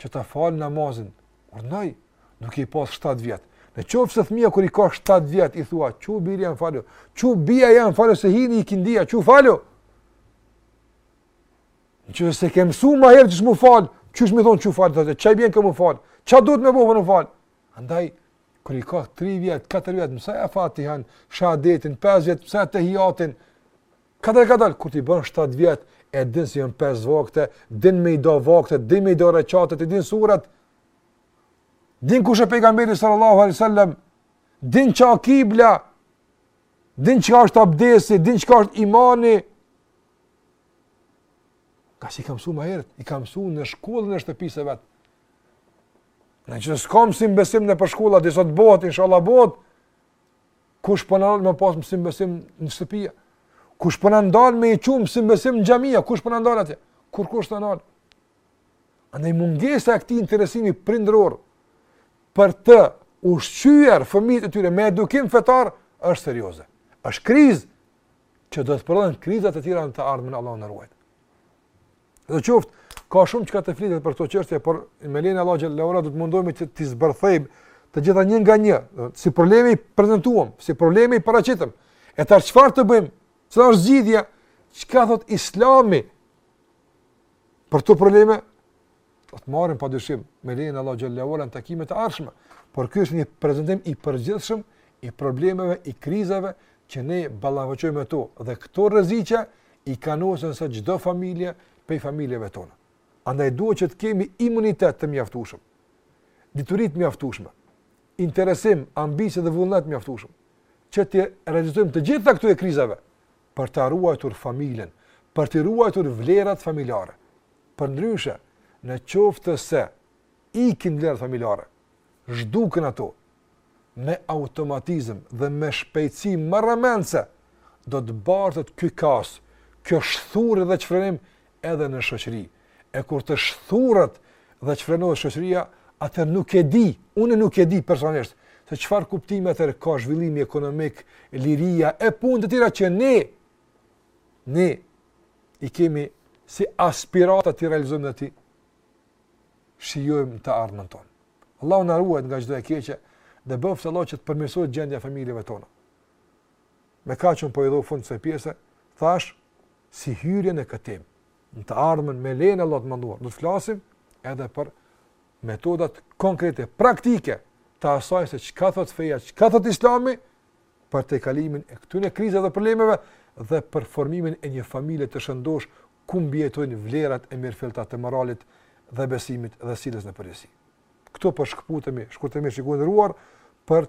që ta falë namazin, urdhnoj, duke i pas 7 vjet. Në qoftë se fëmija kur i ka 7 vjet, i thua, çu biri jem falu, çu bija jem falu, se hini ikindia, çu falu. Në qoftë se s'e ke mësu ma herë qysh m'u fal, qysh me i thonë çu falu, qysh i bjen m'u fal, ça duhet me bo n'falje. Andaj, kur i ka 3 vjet, 4 vjet, mësoja Fatihan, shehadetin, 5 vjet, mësoja ettehijatin, Kadal kadal kur t'i bon 7 vjet e din se janë 5 vakte, din me i da vakte, din me i da rekatet, din surat. Din kush ë pejgamberi sallallahu alaihi wasallam, din çka kibla, din çka është abdesi, din çka është imani. Se i ka msu ma herët, i ka msu në shkollën e shtëpisë vet. Në qoftë s'ka mësim-besim nëpër shkolla, dhe sot bëhet, inshallah bëhet, Kush po na ndal me pas mësim-besim në shtëpia? Kush po na ndal me i çu mësim-besim në xhamia? Kush po na ndal atje? Kurkush s'të ndal. Andaj mungesa e këtij interesimi prindëror për të ushqyer fëmijët e tyre me edukim fetar është serioze. Është krizë që do të prodhon krizat e tjera në të ardhmen Allahu na ruajt. Sidoqoftë, ka shumë çka të flitet për këto çështje, por me lejen e Allahut xhelle ve ala do të mundohemi t'i zbërthejmë të gjitha një nga një, si problem i prezentuam, si problem i paraqitëm. E tash çfarë të bëjmë? Cila është zgjidhja? Çka thotë Islami për këto probleme? Do t'i marrim padyshim me lejen e Allahut xhelle ve ala në takimet e ardhshme, por ky është një prezentim i përgjithshëm i problemeve, i krizave që ne ballafaqohemi me to dhe këto rreziqe i kanosen secilës familjeje prej familjeve tona. Andaj duhet që të kemi imunitet të mjaftueshëm. Dituri të mjaftueshme, interesim, ambicie dhe vullnet të mjaftueshëm që t'i rezistojmë të gjitha këtyre krizave për ta ruajtur familjen, për t'i ruajtur vlerat familjare. Përndryshe, në qoftë se ikin vlerat familjare, zhduken ato, me automatizëm dhe me shpejtësi marramendëse, do të bartet ky kaos, kjo shthurje dhe shfrenim edhe në shoqëri. E kur të shthuret dhe shfrenohet shoqëria, atëherë nuk e di, unë nuk e di personalisht se çfarë kuptimi atëherë ka zhvillimi ekonomik, liria e punë të tjera që ne ne i kemi si aspirata t'i realizojmë dhe t'i shijojmë në të ardhmen tonë. Allahu na ruajttë nga çdo e keqe, dhe bëftë Allahu që të përmirësohet gjendja e familjeve tona. Me kaq unë po i jap fund kësaj pjese, thashë si hyrje në këtë temë. Në të ardhmen me lejen e Allahut të Madhëruar, do të flasim edhe për metodat konkrete, praktike të asaj se çka thotë feja, çka thotë Islami për tejkalimin e këtyre krizave dhe problemeve dhe për formimin e një familjeje të shëndoshë ku mbijetojnë vlerat e mirëfillta të moralit dhe besimit dhe sjelljes në përgjithësi. Këtu po shkëputemi, shkurtimisht i gundëruar për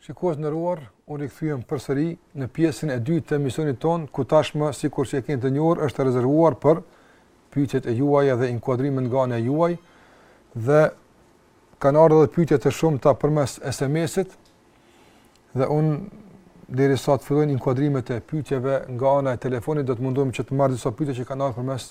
Shikues të nderuar, u rikthyem përsëri në pjesën e dytë të emisionit tonë, ku tashmë, sikur që e keni të njohur, është e rezervuar për pyetjet e juaja dhe inkuadrimet nga ana juaj, dhe kanë ardhë edhe pyetje të shumta përmes SMS-it, dhe unë, derisa të fillojnë inkuadrimet e pyetjeve nga ana e telefonit, do të mundohem që të marr disa pyetje që kanë ardhë përmes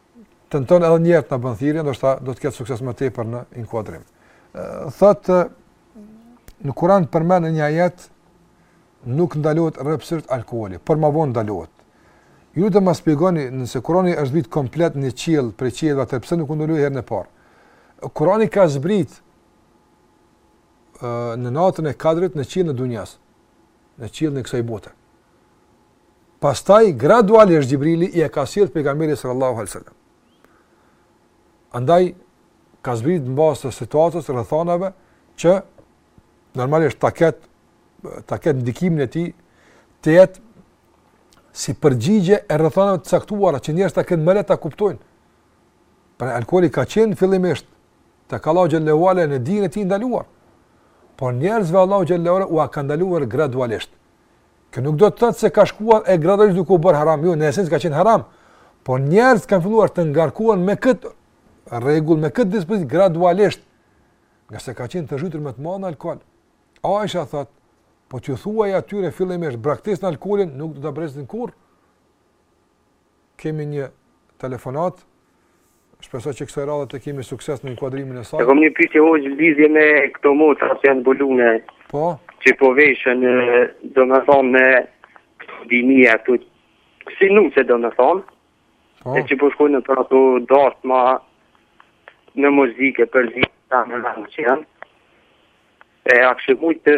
tenton edhe një herë ta bëjë thirrjen, ndoshta do të ketë sukses më tepër në inkuadrim. Thotë në Kur'an përmendet në një ajet nuk ndalohet rreptësisht alkooli, por më vonë ndalohet. Ju të ma shpjegoni nëse Kur'ani është zbritë komplet në qiell prej qiellit atëherë pse nuk ndalohet herën e parë. Kur'ani ka zbrit në natën e kadrit në qiellin e dynjasë, në qiellin e kësaj bote. Pastaj gradualisht Xhibrili ia ka sjellë pejgamberit sallallahu alaihi wasallam. Andaj ka zbrit në bazë të situatës rrethanave që normalisht ta ketë ta ketë ndikimin e tij të jetë si përgjigje e rrethanave të caktuara që njerëzit ta kenë më lehtë të kuptojnë. Pra alkooli ka qenë fillimisht tek Allahu xhelle ue ala në dijen e tij i ndaluar. Por njerëzve Allahu xhelle ue ala ua ka ndaluar gradualisht. Kjo nuk do të thotë se ka shkuar e gradualisht duke u bërë haram, jo, në esencë ka qenë haram. Por njerëzit kanë filluar të ngarkohen me këtë rregull, me këtë dispozitë gradualisht, ngase kanë qenë të zhytur me të madhe në alkool. Aisha thotë, po t'u thuhej atyre fillimisht braktiseni alkoolin, nuk do ta braktisnin kurrë. Kemi një telefonat. Shpresoj që kësaj radhe të kemi sukses në inkuadrimin e saj. E kam një pyetje hoxhë lidhje me këto motra që janë mbulune. Po. Që po veshen domethënë me dinia ato si nikab domethënë. Po. E që po shkojnë nëpër ato darsma me muzikë përzit ta në vend që janë. E a kështu mujtë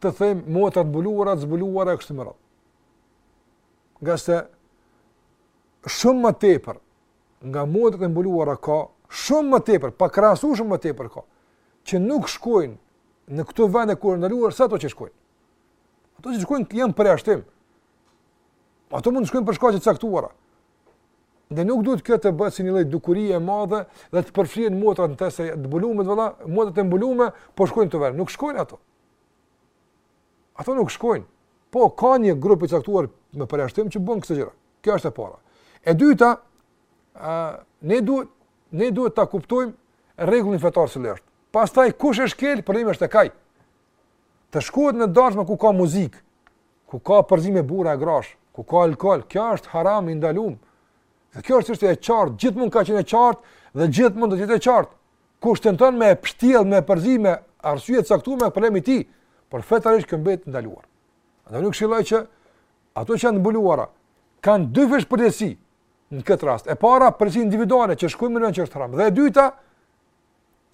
të themi motrat të mbuluara, të zbuluara e kështu me radhë. Ngase shumë më tepër nga motrat e mbuluara ka shumë më tepër, pa krahasuar shumë më tepër ka që nuk shkojnë në këto vende ku janë ndaluar se ato që shkojnë. Ato që shkojnë janë përjashtim. Ato mund të shkojnë për shkaqe të caktuara. Dhe nuk duhet kjo të bëhet si një lloj dukurie e madhe dhe të përfshihen motrat në të se të mbulumet valla, motrat e mbulume po shkojnë atëherë, nuk shkojnë ato. Ato nuk shkojnë. Po ka një grup i caktuar me përjashtim që bën këtë gjë. Kjo është e para. E dyta, ë ne duhet ne duhet ta kuptojmë rregullin fetar si është. Pastaj kush e shkel, problemi është tek ai. Të shkohet në dasmë ku ka muzikë, ku ka përzime burrash e grash, ku ka alkool, kjo është haram i ndalum. Dhe kjo është çështje e qartë, gjithmonë ka qenë e qartë dhe gjithmonë do të jetë e qartë. Kush tenton me pshtjell me përzi me arsye të caktuara problemi i tij, por fetarisht kjo mbetet e ndaluar. Andaj unë këshilloj që ato që janë mbuluara kanë dyfish përgjegjësi në këtë rast. E para, përgjegjësi individuale që shkojnë në atë që është haram. Dhe e dyta,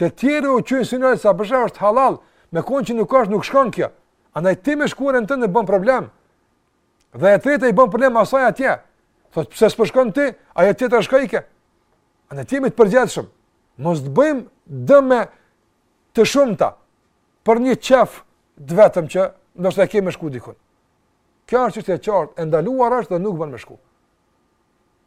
Të tjerëve u çojnë sinjal se po është halal, me kon që nuk është nuk shkon kjo. Andaj ti me shkuarjen tënde bën problem. Dhe e treta i bën problem asaj atje. Thotë pse s'po shkon ti? Ajo tjetra shkoi kë. Andaj t'jemi të përgjegjshëm. Mos të bëjmë dëme të shumta për një qejf të vetëm që ndoshta e kemi shku dikun. Kjo është çështje e qartë, e ndaluar është dhe nuk bën me shku.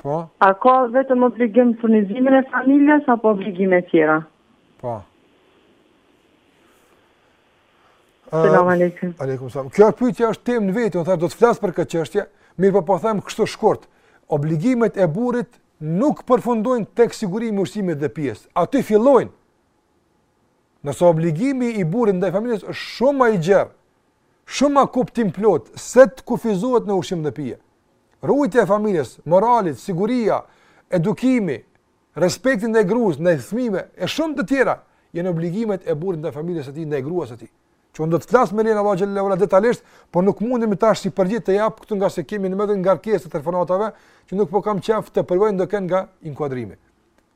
Po. A ka vetëm obligim furnizimin e familjes apo obligime të tjera? Po. Selam aleikum. Aleikum selam. Kjo pyetje është temë në vetë, unë thashë do të flas për këtë çështje, mirëpo po them kështu shkurt. Obligimet e burrit nuk përfundojnë tek sigurimi i ushqimit dhe pijes. Aty fillojnë. Nëse obligimi i burrit ndaj familjes është shumë më i gjerë, shumë më kuptimplotë se të kufizohet në ushqim dhe pije. Ruajtja e familjes, moralit, siguria, edukimi, respekti ndaj gruas, ndaj fëmijëve e shumë të tjera janë obligimet e burrit ndaj familjes së tij, ndaj gruas së tij. Që unë do të flas me lejen e Allahut xhele ue ala detalisht, por nuk mundemi tash si përgjigje të jap këtu ngase kemi një të madhe ngarkesë të telefonatave që nuk po kam qejf të privoj dokënd nga inkuadrimi.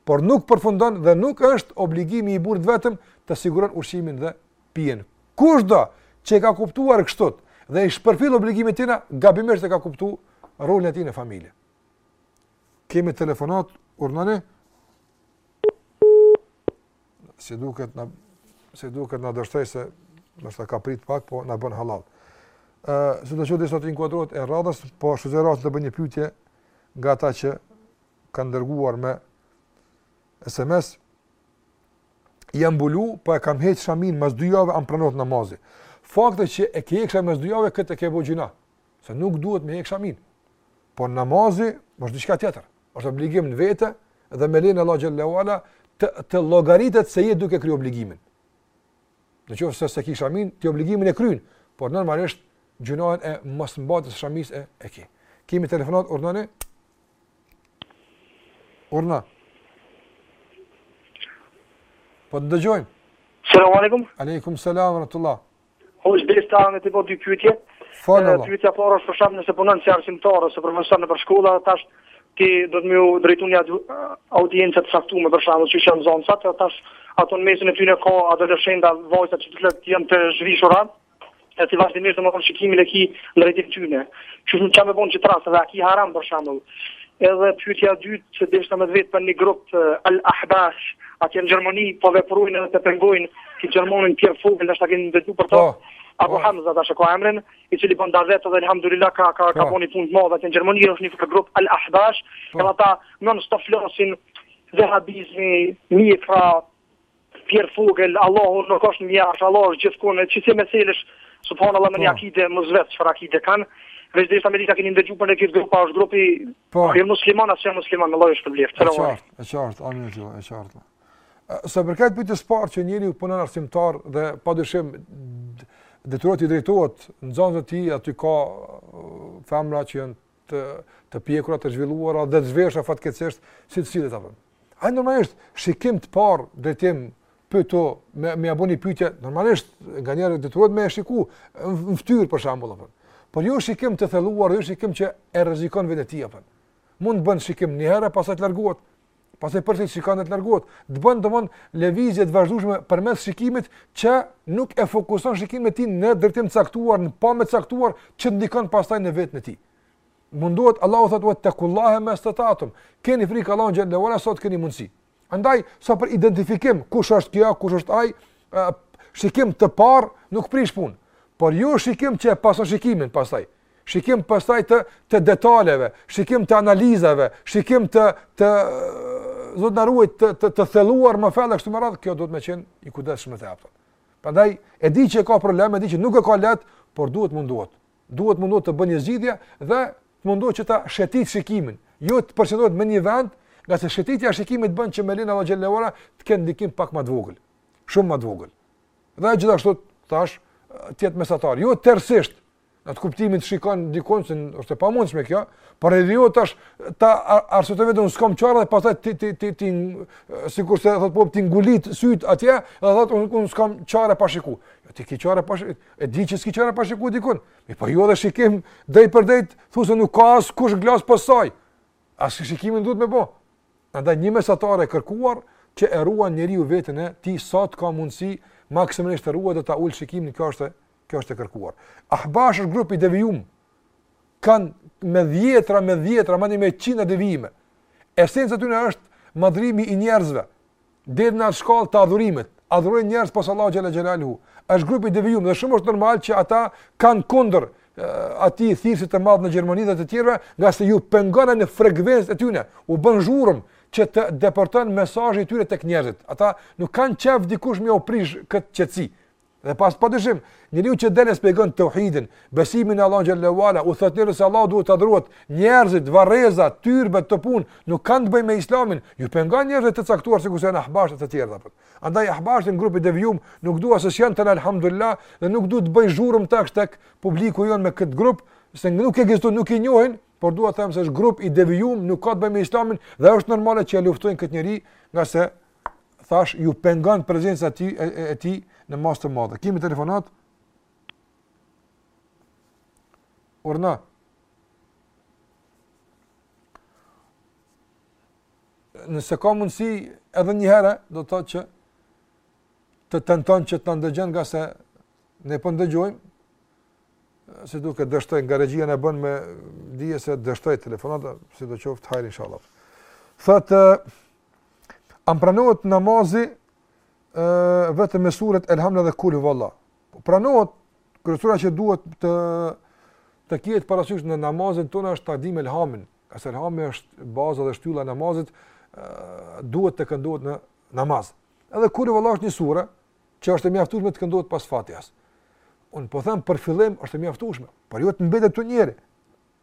por nuk përfundon dhe nuk është obligimi i burrit vetëm të siguron ushqimin dhe pijen. Kushdo që e ka kuptuar kështu dhe i shpërfill obligimet e tjera, gabimisht e ka kuptuar rolin e tij në familje. Kemi telefonatë, urdhnoni. Si duket na si duket na dështoi se ndoshta ka prit pak, po na bën hallall. Ë, uh, derisa të inkuadrohet e radhës, po shfrytëzoj rastin të bëj një pyetje nga ata që kanë dërguar me SMS, jam mbulu, po po e kam heqë shamin, mas dy jave, a m'pranohet namazi. Fakti që e ke heqë mas dy jave, këtë e ke bo gjynah, se nuk duhet me heqë shamin. Po namazi, është diçka tjetër, është obligim në vete, dhe me lejen e Allahut xhele ue ala, të, të llogaritet se je duke kry obligimin. Në qoftë se s'e ki shamin, ti obligimin e kryn, por normalisht, gjynahin e mosmbajtjes shamisë e, e ki. Kemi telefonatë, urdhnoni? Urdhno. Po të dëgjojmë. Selam aleikum. Aleikum selam rahmetullah. Hoxhë, deshta me t'i bo dy pyetje. Falë. Pyetja e parë është për shembull nëse punon si arsimtar ose profesor nëpër shkolla, tash ti duhet me iu drejtu një audiencë të caktume për shembull që janë nxënësat tash ato në mesin e tyne ka adoleshenta vajza që të thom janë të zhveshura. e ti vazhdimisht domethonë shikimin e ki në drejtim tyne. Qysh munesh me bo n'qat rast dhe a ki haram për shembull. Edhe pytja e dytë që deshta me vet për një grup eh, al ahbash ata n'Gjermoni po veprojnë edhe e pengojnë qat gjermonin Pierre Vogel ndoshta keni ndëgju për to. Po. Abu po. Hamza tash ka emrin, i cili bën davet dhe alhamdulillah ka ka ka po. bën punë të madhe në Gjermani, është një grup Al Ahbash, edhe ata non stop flasin vehabizmi, një pra Pjer Fogel Allahu nuk është as jashtë Allahu është gjithkund që si meselesh subhanallahu me një po. akide mos vetë çfarë akide kanë veç dhe sa me dita keni ndëgju për këtë grup a është grupi po a musliman a s'janë musliman Allahu është përbleftë selam e qartë e qartë amin ju e qartë sa për këtë pyetje sport që njeriu punon arsimtar dhe padyshim detyrohet t'i drejtohet nxënësve të tij aty ka femra që janë të të pjekura të zhvilluara dhe të zhveshura fatkeqësisht si të sillet apo Ai normalisht shikim të parë drejtim pyeto me më ia bo një pyetje, normalisht nganjëherë detyrohet me shiku në fytyrë për shembull apo. Por jo shikim të thelluar, jo shikim që e rrezikon veten e tij apo. Mund të bën shikim një herë pastaj të largohet. Pastaj përsëri shikon të largohet, të bën domon lëvizje të vazhdueshme përmes shikimit që nuk e fokuson shikimin e tij në drejtim të caktuar, në pamje të caktuar që ndikon pastaj në veten e tij. Mundohet Allahu thotë fettekullahe mestetatum. Keni frikë Allahun xhel wala sa të keni mundsi. Andaj sa për identifikim kush është kjo, kush është ai, shikim të parë nuk prish punë. Por jo shikim që e pason shikimin pastaj. Shikim pastaj të të detaleve, shikim të analizave, shikim të të zot na ruaj të të të thelluar një fjalë kështu me radh, kjo duhet me qen i kujdesshëm të hapta. Prandaj e di që ka probleme, e di që nuk e ka lehtë, por duhet munduat. Duhet të mundohet të bëjë një zgjidhje dhe të mundohet që ta shëtit shikimin, jo të përqendrohet në një vend, ngase shëtitja e shikimit bën që me lejen e Allahut xhelalu ala të kenë ndikim pak më të vogël, shumë më të vogël. Dhe gjithashtu thash të jetë mesatar, jo tërësisht në atë kuptimin të shikon dikon se është e pamundshme kjo, por edhe jo tash ta arsyetojë veten unë s'kam çfarë dhe pastaj ti ti ti ti sikurse thot po ti ngulit syt atje dhe thot unë unë s'kam çfarë pa shiku. Jo ti ke çfarë pa shiku. E di që s'ki qëra pa shikua dikun. Me pa po jo edhe shikim drejt për drejt, thu se nuk ka askush në klasë përveç saj. As shikimin duhet me bo. Andaj një mesatare e kërkuar që e ruan njeriu veten e tij sa të ka mundësi maksimalisht të ruan dhe ta ulë shikimin kjo është, kjo është e kërkuar. Ahbash është grup i devijum, kanë me dhjetra, me dhjetra, madje me qinda devijime. Esenca e tyne është madhërimi i njerëzve, Deri në atë shkallë të adhurimit, adhurojnë njerëz pos Allahu xhalla xhelalu. Është grup i devijum dhe shumë është normal që ata kanë kundër atij thirrësit të madh në Gjermani dhe të tjerëve, ngase ju pengon në frekuencën e tyre, u bën zhurmë që të depërton mesazhi e tyre tek njerëzit. Ata nuk kanë qef dikush me jau prish këtë qetësi. Dhe pa padyshim, njeriu që del e shpjegon tauhidin, besimin në Allahun xhallahu ala, u thotë njerëzve se Allahu duhet të adhurohet, njerëzit varrezat, tyrbet këto punë nuk kanë të bëjnë me Islamin, ju pengon njerëzve të caktuar sikur janë ahbash të tjerë apo. Andaj ahbash janë grup i devijum nuk dua se s'janë te ne alhamdulillah dhe nuk duhet të bëj zhurmë tash tek publiku jon me këtë grup, se nuk ekziston, nuk e njohin, por dua të them se është grup i devijum, nuk ka të bëjë me Islamin dhe është normale që e luftojnë këta njerëz, ngase thash ju pengon prezenca e tij e, e, e tij në masë të madhe. Kemi telefonat? Urdhno. Nëse ka mundësi edhe një herë, do të thotë që të tenton që të na ndëgjën nga se ne po ndëgjojmë se duke dështoj nga regjia na bën me dije se dështoj telefonata, si do qoftë, hajri inshallah. Thotë, A m'pranohet namazi ë vetëm me suret Elham dhe Kul huwallah. Po pranohet kryesorja që duhet të kihet parasysh në namazin tonë është ta dimë Elhamin. Ngase Elhami është baza dhe shtylla e namazit, ë duhet të këndohet në namaz. Edhe Kul huwallah është një sure që është e mjaftueshme të këndohet pas Fatihas. Un po them për fillim është e mjaftueshme, por jo të mbetet të njeriu.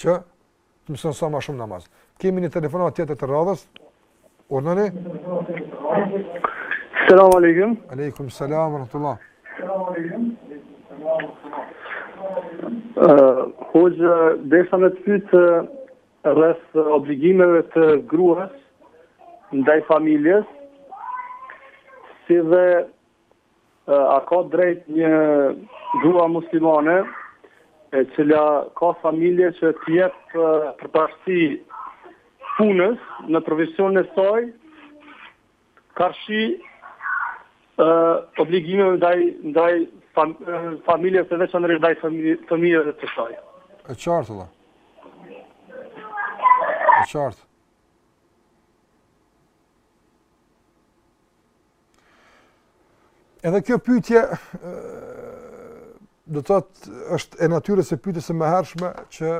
që të mëson sa më shumë namaz. Kemi një telefonat tjetër të radhës. Urdhnoni. Selam aleikum. Aleikum selam rahmatullah. Selam aleikum. Uh, Hoxhë, desha me t'pytë rreth obligimeve të gruas ndaj familjes, si dhe A ka drejt një grua muslimane e cila ka familje që të jep përparësi punës në profesionin e saj karshi obligimeve ndaj ndaj familjes e veçanërisht ndaj fëmijëve të saj. E qartë vëlla. E qartë. Edhe kjo pyetje do të thotë është e natyrës së pyetjes së mëhershme që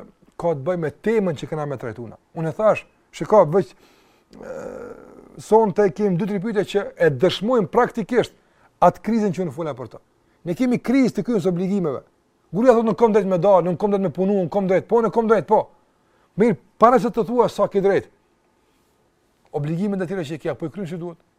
ka të bëjë me temën që kemi me trajtu. Unë thash, shiko veç sonte kemi dy tri pyetje që e dëshmojnë praktikisht atë krizën që unë fola për të. Ne kemi krizë të këtyre obligimeve. Gruja thotë nuk kam drejt me dal, nuk kam drejt me punu, nuk kam drejt, po nuk kam drejt, po. Mirë, para se të thuash a ke drejt. Obligimet e tjera që ke a po i kryen si duhet.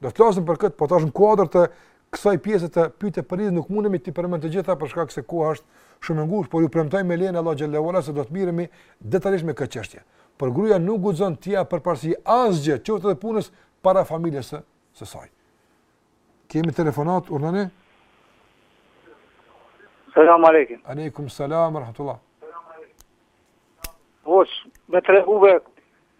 Do të flasim për këtë, po tash në kuadër të kësaj pjese të pyetjes nuk mundemi t'i përmend të gjitha për shkak se koha është shumë e ngushtë, por ju premtoj me lejen e Allahut xhelle ve ala se do të miremi detajisht me këtë çështje. Por gruaja nuk guxon t'i jep përparësi asgjë, qoftë edhe punës para familjes së, së saj. Kemi telefonat, urdhnoni? Selam aleikum. Aleikum selam rahmatullah. Hoxhë, me tre huve,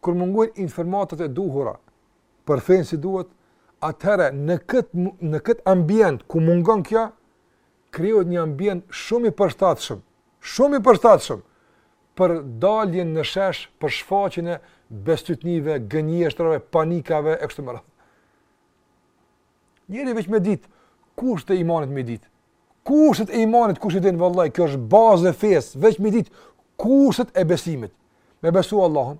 kur mungojnë informatat e duhura për fenë si duhet, atëherë në këtë në këtë ambient ku mungon kjo, krijohet një ambient shumë i përshtatshëm, shumë i përshtatshëm për daljen në shesh për shfaqjen e bestytnive, gënjeshtrave, panikave e kështu me radhë. Njeri veç me ditë, kushtet e imanit me ditë. Kushtet e imanit kush i din vallai, kjo është bazë e fesë, veç me ditë kushtet e besimit. Me besu Allahun,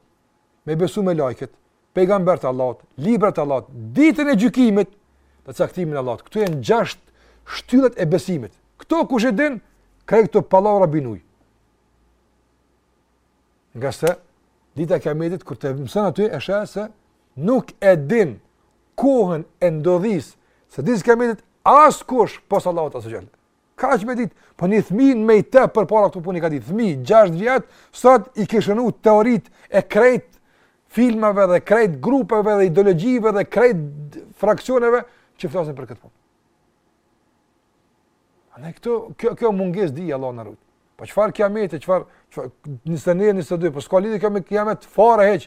me besu melaiket, pejgamberët e Allahut, librat e Allahut, ditën e gjykimit, dhe caktimin e Allahut. Këto janë gjashtë shtyllat e besimit. Këto kush e din, krejt këto pallavra bijnë n'ujë. Ngase, dita e kiametit kur ta mëson aty e sheh se nuk e din kohën e ndodhisë së ditës kiametit askush pos Allahut azze ve xhel. Kaq me ditë, po një fëmij në mejtep përpara këtë punë e ka ditë, fëmij, gjashtë vjet, sot i ka rrënu teoritë e krejt filmave dhe krejt grupeve dhe ideologjive dhe krejt fraksioneve që flasin për këtë punë. A ne këtu, kjo, kjo mungesë dije Allah na ruajt. Po çfarë kiameti, çfarë 21, 22, po s'ka lidhje kjo me kiamet fare heq.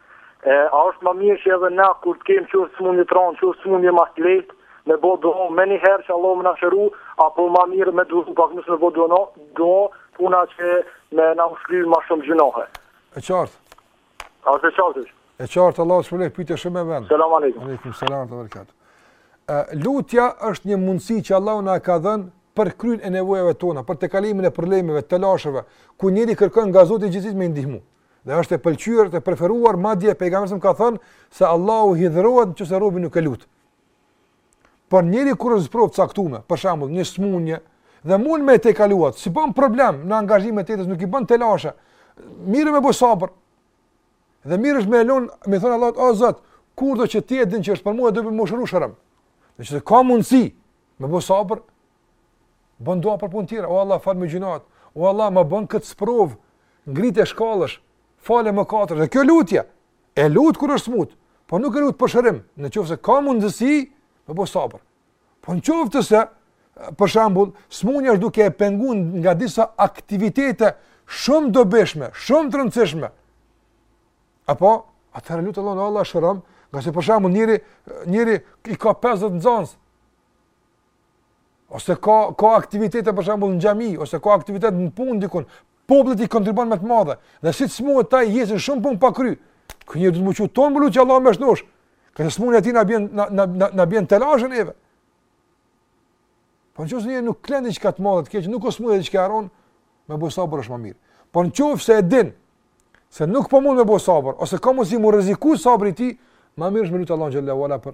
E, a është më mirë që edhe na kur të kemë qoftë sëmundje të rëndë, qoftë sëmundje më të lehtë, me bo dua, menjëherë që Allah me na shëru, apo më mirë me duru pak mos me bo dua, domethënë, puna që me na u shly më shumë gjynahe. E qartë. A është e qartë është? E qartë, Allahu të shpërbleftë, pyetje shumë me vend. Selam aleikum. Aleikum selam ve berekatu. Lutja është një mundësi që Allahu na ka dhënë për kryerjen e nevojave tona, për tejkalimin e problemeve, telasheve, kur njeri kërkon nga Zoti i gjithit me i ndihmu. Dhe është e pëlqyer dhe e preferuar madje pejgamberi ka thënë se Allahu hidhërohet nëse robi nuk e lut. Por njeri kur është sprovë e caktuar, për shembull, një sëmundje dhe mund me e tejkaluar, s'i bën problem në angazhime jetës, nuk i bën telashe. Mirë me bo sabër. Dhe mirë është me e lon, me i thënë Allahut, o Zot, kurdo që ti e din që është për mua dobi të më shërosh shërom. Nëse ka mundësi me bo sabër, Bën dua për punë tjera, o Allah, falmi gjynahet, o Allah, më bën këtë sprovë, ngritje shkallësh, falje mëkatesh, dhe kjo lutje, e lut kur është smutë, po nuk e lut për shërim, në qoftë se ka mundësi, me bo sabër. Po në qoftë se, për shembull, sëmundja është duke e pengu nga disa aktivitete shumë të dobishme, shumë të rëndësishme, apo, atëherë e lut Allahun, Allah shërom, ngase për shembull njeri, njeri i ka 50 nxanës, Ose ka ka aktivitete për shembull në xhami, ose ka aktivitet në punë diku. popullit i kontribuon me të madhe. Dhe si të smuhet t'i jesin shumë punë pa kry. Ky njeri duhet me çdo kusht me lut që Allahu me shnosh. Ka se smundja e tij na bën na na na, na bën telashen neve. Po nëse një nuk len diçka të madhe të keq, nuk është smuhet diçka aron, me bo sabër është më mirë. Po nëse e din se nuk po mund me bo sabër ose ka mundësi me u rreziku sabri i tij, më mirë është me lut Allahun xhelle ve ala për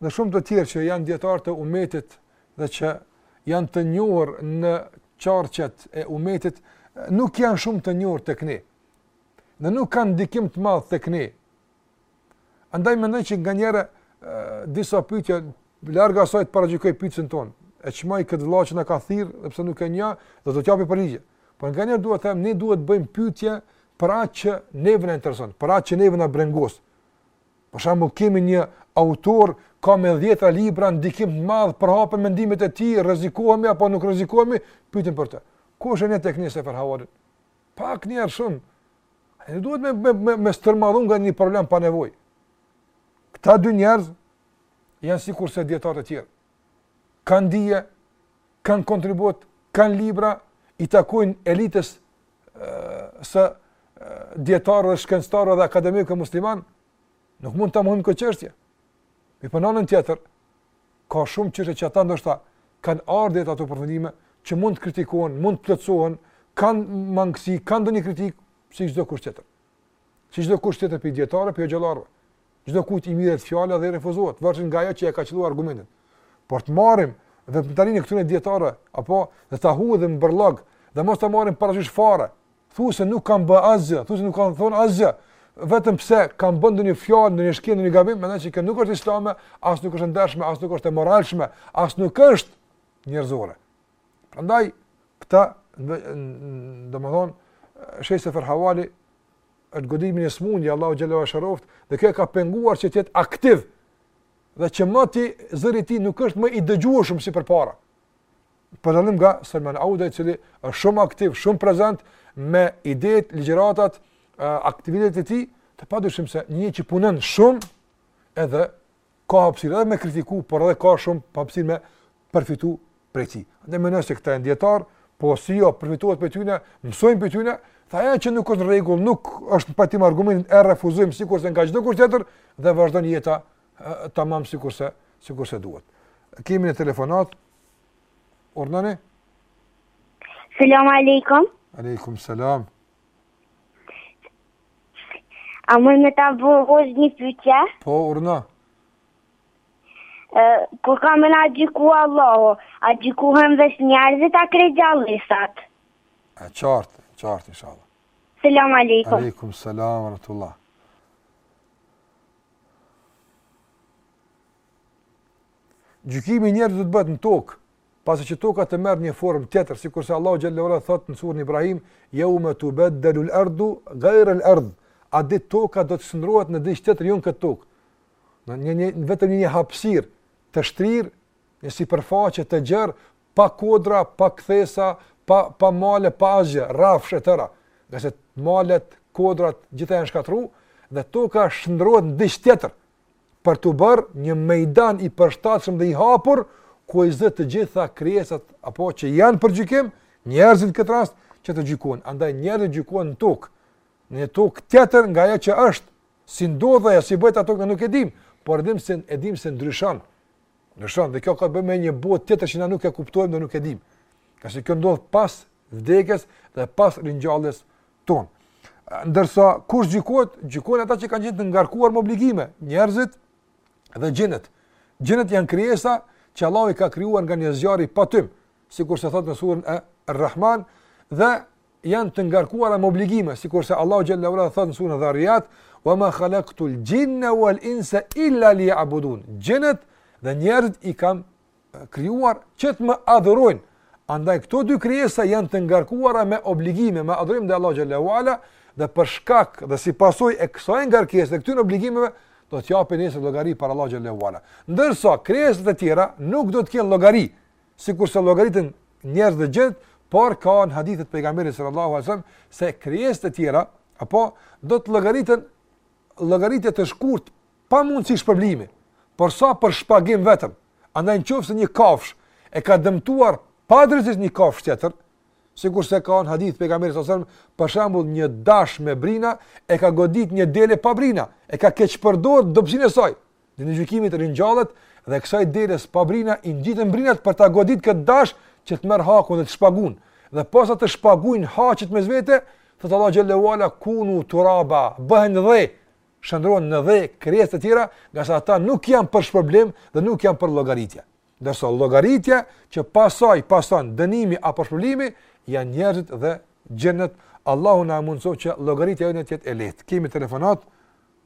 dhe shumë të tjerë që janë dietar të umetit dhe që janë të njohur në qarqet e umetit, nuk janë shumë të njohur tek ne. Dhe nuk kanë ndikim të madh tek ne. Andaj mendoj që nganjëherë disa pyetje larg asaj të paragjykoj pyetësin tonë. E çmoj këtë vëlla që na ka thirr, sepse nuk e njoh, do t'i jap përgjigje. Por nganjëherë duhet të them, ne duhet të bëjmë pyetje për atë që neve na intereson, për atë që neve na brengos. Për shembull, kemi një autor ka me dhjetra libra ndikim të madh përhapen mendimet e tij, rrezikohemi apo nuk rrezikohemi, pyetim për të. Kush e njeh te ne Sefer Havalin? Pak njerëz shumë. Nuk duhet me me me, me stërmadhu nga një problem pa nevojë. Këta dy njerëz janë sikurse dijetarët e tjerë. kanë dije, kanë kontribut, kanë libra, i takojnë elitës së dietarëve, shkencëtarëve dhe akademikëve musliman, nuk mund të mohojmë këtë çështje. Mirëpo në anën tjetër, ka shumë çështje që ata ndoshta kanë ardh deri te ato përfundime, që mund të kritikohen, mund të plotësohen, kanë mangësi, kanë ndonjë kritikë, si çdokush tjetër. Si çdokush tjetër prej dietarëve, prej hoxhallarëve. Çdokujt i mirret fjala dhe i refuzohet, varet nga ajo a e ka qelluar argumentin. Por të marrim veprën e këtyre dietarë apo dhe ta hudhim në bërllog dhe mos ta marrim parasysh fare. Thuase nuk kanë bë asgjë, thuase nuk kanë thon asgjë. Vetëm pse kanë bën ndonjë fjalë, ndonjë shkrim, ndonjë gabim, mendoj se kjo nuk është islame, as nuk është e ndershme, as nuk është e moralshme, as nuk është njerëzore. Prandaj këta domethën Sheh Sefer Havali është goditë me një smundje Allahu xhelalu e shëroftë dhe kjo e ka penguar që të jetë aktiv dhe që emri i tij, zëri i tij nuk është më i dëgjueshëm si përpara. Për dallim nga Salman Auda i cili është shumë aktiv, shumë prezent me idetë, ligjëratat, aktivitetet e tij, dhe padyshim se një që punon shumë edhe ka hapësirë edhe me kritiku, por ka edhe shumë hapësirë me përfitu prej tij. Dhe mendoj se këta janë dietar, po si jo përfitohet prej tyre, mësojmë prej tyre, atë që nuk është në rregull, nuk është në pajtim me argumentin e refuzojmë sikurse nga çdokush tjetër dhe vazhdon jeta tamam sikurse sikurse duhet. Kemi një telefonatë. Urdhnoni. Selam aleikum. Aleikum selam. A mund me ta bo hoxhë një pyetje? Po, urna. Kur ka me na gjyku Allahu, a gjykohen veç njerëzit a krej gjallesat? E qartë, e qartë, inshallah. Selam alejkum. Alejkum selam, rahmetullah. Gjykimi i njerëzve do të bëhet në tokë, pasi që toka të merr një formë tjetër, sikurse Allahu xhallahu ala thot në surën Ibrahim, "Yawma tubaddalu al-ardu ghayra al-ard", atë ditë toka do të shndrohet në diç tjetër jo në këtë tokë. Në një, një vetëm një, një hapësirë të shtrirë, një sipërfaqe të gjerë, pa kodra, pa kthesa, pa pa male, pa asgjë, rrafsh e tëra. Ngase malet, kodrat gjitha janë shkatërru dhe toka shndrohet në diç tjetër, për t'u bërë një mejdan i përshtatshëm dhe i hapur, ku i zë të gjitha krijesat, apo që janë për gjykim, njerëzit këtë rast, që të gjykohen. Andaj njerëzit gjykohen në tokë, në një tokë tjetër nga ajo që është, si ndodh ajo, si bëhet ato nuk e dimë, por e dimë se, e dimë se ndryshon, ndryshon, dhe kjo ka të bëjë me një botë tjetër që na nuk e kuptojmë dhe nuk e dimë, ngase kjo ndodh pas vdekjes dhe pas ringjalljes tonë. Ndërsa kush gjykohet, gjykohen ata që kanë qenë të ngarkuar me obligime, njerëzit dhe xhinët. Xhinët janë krijesa që Allahu i ka krijuar nga një zjarr i patym, sikurse thotë në suren Er-Rahman dhe janë të ngarkuara me obligime, sikurse Allahu xhallahu ala thotë në surën Dhariyat, "Wa ma khalaqtu al-jinna wal-insa illa liya'budun." Xhinët dhe njerëzit i kam krijuar që të më adhurojnë. Andaj këto dy krijesa janë të ngarkuara me obligime, me adhurim ndaj Allahu xhallahu ala dhe për shkak dhe si pasojë e kësaj ngarkese dhe këtyre obligimeve do të japin nesër llogari para Allahu xhallahu ala. Ndërsa krijesat e tjera nuk do të kenë llogari, sikurse llogariten njerëzit dhe xhinët, por ka në hadithet e pejgamberit sallallahu alajhi wasallam se krijesat e tjera apo do të llogariten llogaritje të shkurtë pa mundësi shpërblimi, por sa për shpagim vetëm. Andaj në qoftë se një kafshë e ka dëmtuar padrejtësisht një kafshë tjetër, sikurse ka në hadith të pejgamberit sallallahu alajhi wasallam, për shembull një dash me brina e ka godit një dele pa brina, e ka keqpërdor dobësinë e saj, Ditën e gjykimit ringjallet dhe kësaj deles pa brina i ngjiten brinat për ta godit këtë dash që të merr hakun dhe të shpaguhet. Dhe posa të shpaguhen haqet mes vete, thotë Allahu xhallahu ala kunu turaba, bëhen dhe, shndrohen në dhe krijesat e tjera, ngase ata nuk janë për shpërblim dhe nuk janë për llogaritje. Ndërsa llogaritja që pas saj pason dënimi apo shpërblimi, janë njerëzit dhe xhinët, Allahu na mundësoftë që llogaritja jonë të jetë e lehtë. Kemi telefonatë?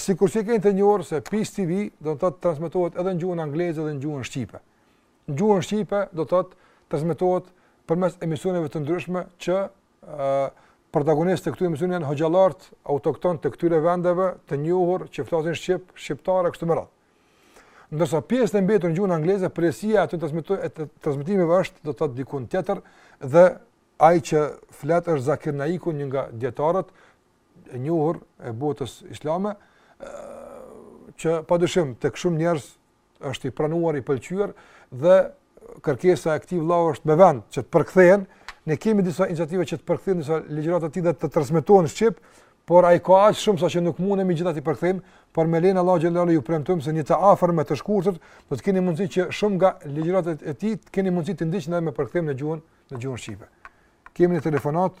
Sikur si keni të njohur se Peace TV do të thotë transmetohet edhe në gjuhën angleze dhe në gjuhën shqipe. Në gjuhën shqipe do të thotë transmetohet përmes emisioneve të ndryshme që ë protagonistë të këtyre emisioneve janë hoxhallarët autoktonë të këtyre vendeve të njohur që flasin shqip, shqiptarë kështu me radhë. Ndërsa pjesën e mbetur në gjuhën angleze, pjesa e atyre transmetimeve e transmetimeve është do të thotë diku tjetër dhe ai që flet është Zakir Naiku, një nga dijetarët e njohur e botës islame, që pa dyshim tek shumë njerëz është i pranuar, i pëlqyer, dhe kërkesa e këtij vllau është me vend që të përkthehen, ne kemi disa iniciativa që të përkthehen disa ligjërata të tij dhe të transmetohen në shqip, por ai ka aq shumë saqë nuk mundemi të gjitha t'i përkthejmë, por me lejen e Allahut xhele ju premtojmë se në një të ardhme të shkurtër, do të keni mundësi që shumë nga ligjëratat e tij të keni mundësi t'i ndiqni edhe me përkthim në gjuhën, në gjuhën shqipe. Kemi një telefonatë,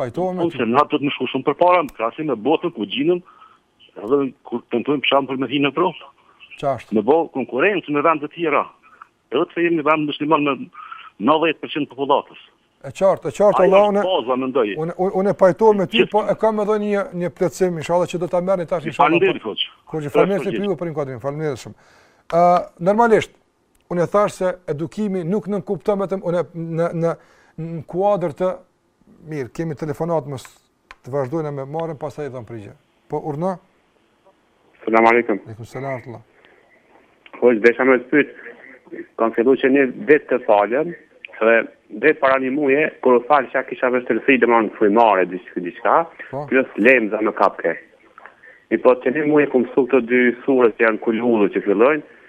Pajtohem me ty. Ose na duhet me shku shumë përpara, krahasim me botën ku gjindemi, edhe kur tentojmë për shembull me hi në Evropë. Qartë. Me bë konkurrencë me vende të tjera. Edhe pse jemi vend musliman me 90% të popullatës. E qartë, e qartë Allahile. Po, unë mendoj. Unë unë unë pajtohem me ty, po e kam edhe një një plotësim inshallah që do ta merrni tash inshallah. Faleminderit hoxhë. Kur ju faleminderit ju për inkuadrimin, faleminderit shumë. Ë normalisht, Unë thashë se edukimi nuk nënkupton vetëm unë në në në kuadër të mirë, kemi telefonatë, mos të vazhdojmë, e marrim, pastaj i japim përgjigje. Po urdhno. Selam aleikum. Aleikum selam rahmetullah. Hoxhë, deshta me të pyet. Kam filluar që një vit të falem, dhe dhe para një muji, kur u falsha e kisha vështirësi, dhe më në frymëmarrje, dhe që këtë çka, po. plus lemza edhe më kapke. E po qe një muj i kom mësu këto dy sure që janë Kul eudhu që fillojnë,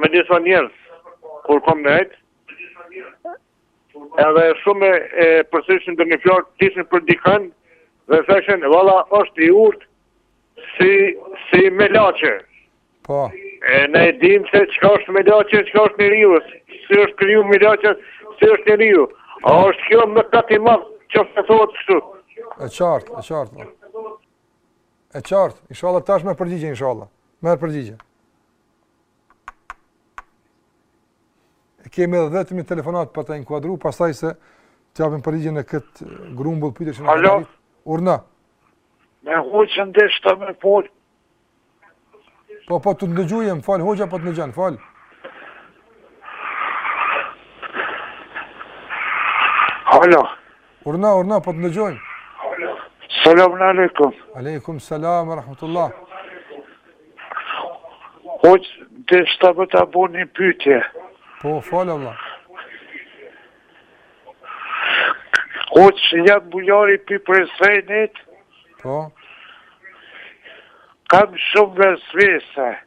Me disa njerëz, kur kom nejt, edhe shumë e përsëritshin dhe një fjalë e thojshin për dikën, dhe thojshin, vallahi është i urtë si, si melaqe. Po. E ne e dim se çka është melaqe, çka është njeriu, si është kriju melaqja, si është njeriu. A është kjo mëkat i madh, nëse thotë kështu. E qartë, e qartë. Po. E qartë, inshallah tash me përgjigje, inshallah. Me përgjigje. E kemi edhe vetëm një telefonat për ta inkuadru, pasaj se t'japim përgjigje në këtë grumbull pyetjesh që na kanë arritë. Urdhno. Me hoxhën deshta me fol. Po, po, të të ndëgjojmë, fol, hoxha po të ndëgjon, fol. Alo. Urdhno, urdhno, po të ndëgjojmë. Selamu alejkum. Alejkum selam wa rahmetullah. Hoxhë, deshta me ta bo një pytje. Po, fol, vëlla. Hoxhë, jam Bujari prej Prizrenit. Po. Kam shumë vesvese. Po.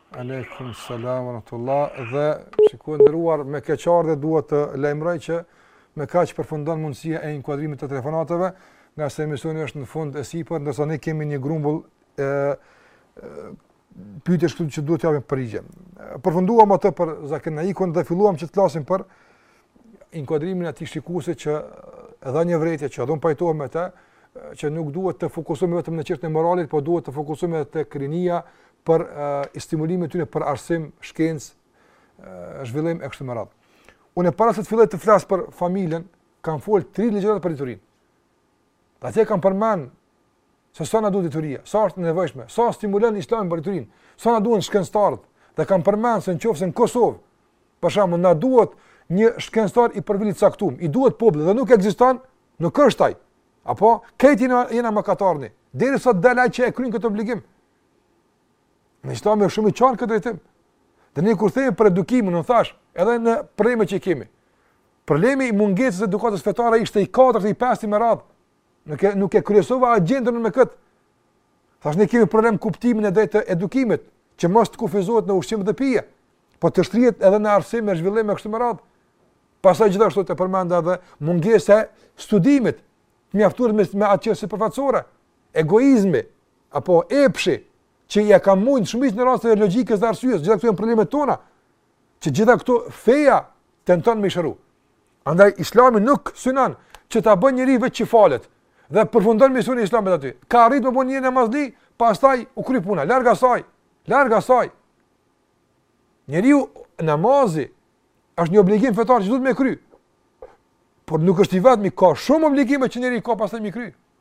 Alejkum selam wa rahmetullah dhe shikues i nderuar me keqardhje dua të lajmëroj që me kaq përfundon mundësia e inkuadrimit të telefonatave, ngase emisioni është në fund e sipër, ndërsa ne kemi një grumbull ë pyetjesh këtu që duhet të japim përgjigje. Përfunduam atë për Zakir Naikun dhe filluam që të flasim për inkuadrimin e atij shikuesit që dha një vërejtje që do të pajtohem me të, që nuk duhet të fokusohemi vetëm në çështjen e moralit, por duhet të fokusohemi edhe tek rinia, për uh, stimulimin e tyre për arsim, shkencë, uh, zhvillim e kështu me radhë. Unë para se të filloj të flas për familjen, kam fol tri ligjërata për diturinë. Atje kam përmend se sa na duhet dituria, sa është e nevojshme, sa stimulon Islami për diturinë, sa na duhen shkencëtarët dhe kam përmend se nëse në Kosovë për shembull na duhet një shkencëtar i profilit caktuar, i duhet popullit dhe nuk ekziston, nuk është ai. Apo krejt na jena mëkatarë. Derisa të dalë ai që e kryen këtë obligim. Në islam është shumë i qartë në këtë drejtim. Dhe ne kur themi për edukimin, unë thash, edhe në problemet që kemi. Problemi i mungesës së edukatës fetare ishte i katërti, i pesti me radhë. Nuk e nuk e kryesova agjendën me kët. Thash ne kemi problem kuptimin e drejtë të edukimit, që mos të kufizohet në ushqim dhe pije, po të shtrihet edhe në arsim e zhvillim e kështu me radhë. Pastaj gjithashtu përmenda edhe mungesa e studimit, mjaftuar me me atë që është sipërfaqësore, egoizmi, apo epshi që ia ka mund shumicën e rasteve logjikën dhe arsyen, gjitha këto janë problemet tona. Që gjitha këto feja tenton me i shëru. Andaj Islami nuk synon që ta bën njerin vetëm që falet dhe përfundon misioni i Islamit aty. Ka arrit të bën një namazli, pastaj u kry puna, larg asaj, larg asaj. Njeriu namazi është një obligim fetar që duhet me kry. Por nuk është i vetmi, ka shumë obligime që njeri ka pastaj me kry.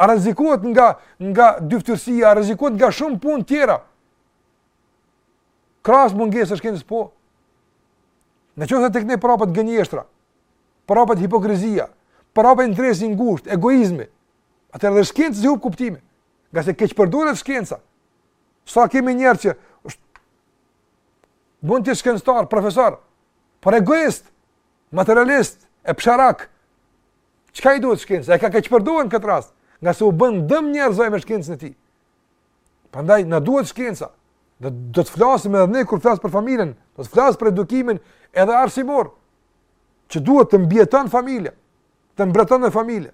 A rrezikohet nga nga dyftyrësia, a rrezikohet nga shumë punë tjera? Krahas mungesës së shkencës po. Në qoftë se tek ne përhapet gënjeshtra, përhapet hipokrizia, përhapet interesi i ngushtë, egoizmi. Atëherë edhe shkencës i hup kuptimi. Ngase keqpërdoret shkenca. Sa kemi njerëz që mund të jetë shkencëtar, profesor, por egoist, materialist, e psharak, Çka i duhet shkenca? E ka keqpërdorë në këtë rast, ngase u bën dëm njerëzve me shkencën e tij. Prandaj na duhet shkenca. Do do të flasim edhe ne kur flas për familjen, do të flas për edukimin edhe arsimor që duhet të mbijetojë familja, të mbretërojë në familje.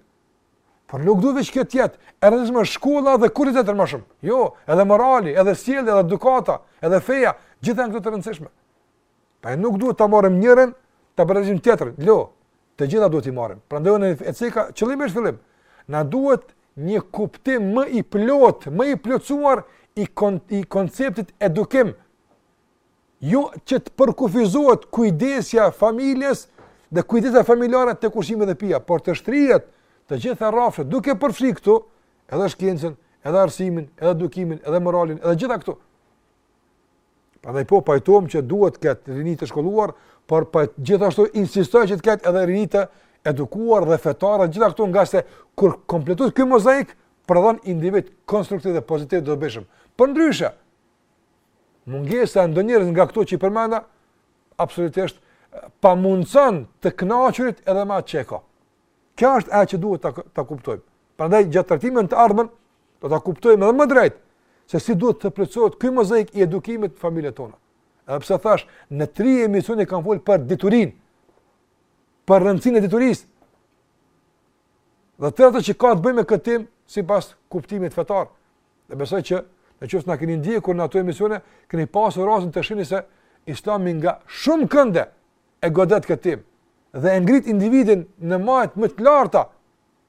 Por nuk duhet vetëm kjo të jetë e rëndësishme, shkolla dhe kurrë tjetër ma shumë. Jo, edhe morali, edhe sjellja, edhe edukata, edhe feja, gjitha janë këto të rëndësishme. Pra nuk duhet ta marrim njërën, ta braktisim tjetrën, jo, të gjitha duhet t'i marrim. Prandaj e e ceka qëllimisht në fillim, na duhet një kuptim më i plot, më i plotësuar i, kon, i konceptit edukim, jo që të përkufizohet kujdesi i familjes dhe kujdesi familjar tek ushqimi dhe pija, por të shtrihet në të gjitha rafshet, duke përfshi këtu, edhe shkencën, edhe arsimin, edhe edukimin, edhe moralin, edhe gjitha këto. Prandaj po pajtohem që duhet të ketë rini të shkolluar, por pa gjithashtu insistoj që të ketë edhe rini të edukuar dhe fetare dhe gjitha këto ngase kur kompletohet ky mozaik prodhon individ konstruktiv dhe pozitiv të dobishëm. Përndryshe, mungesa e ndonjërës nga këto që i përmenda, absolutisht pamundëson të kënaqurit edhe me atë që ka. Kjo është ajo që duhet ta, ta kuptojmë. Prandaj, gjatë trajtimit në të ardhmen, Do ta kuptojmë edhe më drejt se si duhet të plotësohet ky mozaik i edukimit në familjet tona. Edhe pse, thash, në tri emisione kam folur për diturinë, për rëndësinë e diturisë. Dhe tërë atë që ka të bëjmë me këtë temë, sipas kuptimit fetar. Dhe besoj që në qoftë se na keni ndjekur në ato emisione, keni pasur rastin të shihni se islami nga shumë kënde e godet këtë temë. Dhe e ngrit individin në majat më të larta,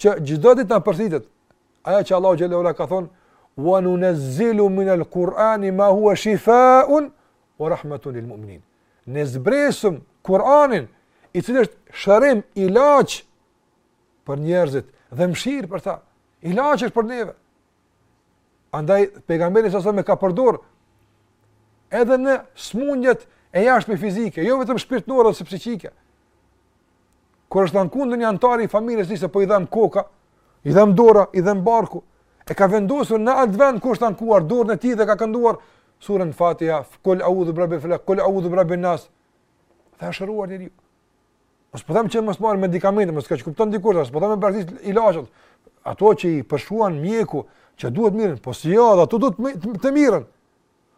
që çdo ditë na përsëritet ajo që Allahu xhele ue ala ka thon wa nunazzilu min al-Qur'an ma huwa shifa'un wa rahmatun lil mu'minin. Ne zbresëm Kur'anin, i cili është shërim, ilaç për njerëzit dhe mëshirë për ta. Ilaç është për neve. Andaj, pejgamberi salallahu alejhi ve selem e ka përdor edhe në smundjet e jashtme fizike, jo vetëm shpirtërore ose psikike. Kur është anku ndonjë antar i familjes se po i dhem koka, i dhem dora, i dhem barku, e ka vendosur në atë vend ku është ankuar dorën e tij dhe ka kënduar surën Fatiha, kul a'udhu birabbil falaq, kul a'udhu birabbin nas. Dhe është shëruar njeriu. Mos po them që mos marr medikamente, mos keqkupton dikush, mos po them braktis ilaçet. Ato që i përshkruan mjeku që duhet merren, po si jo, ato duhet të, të merren.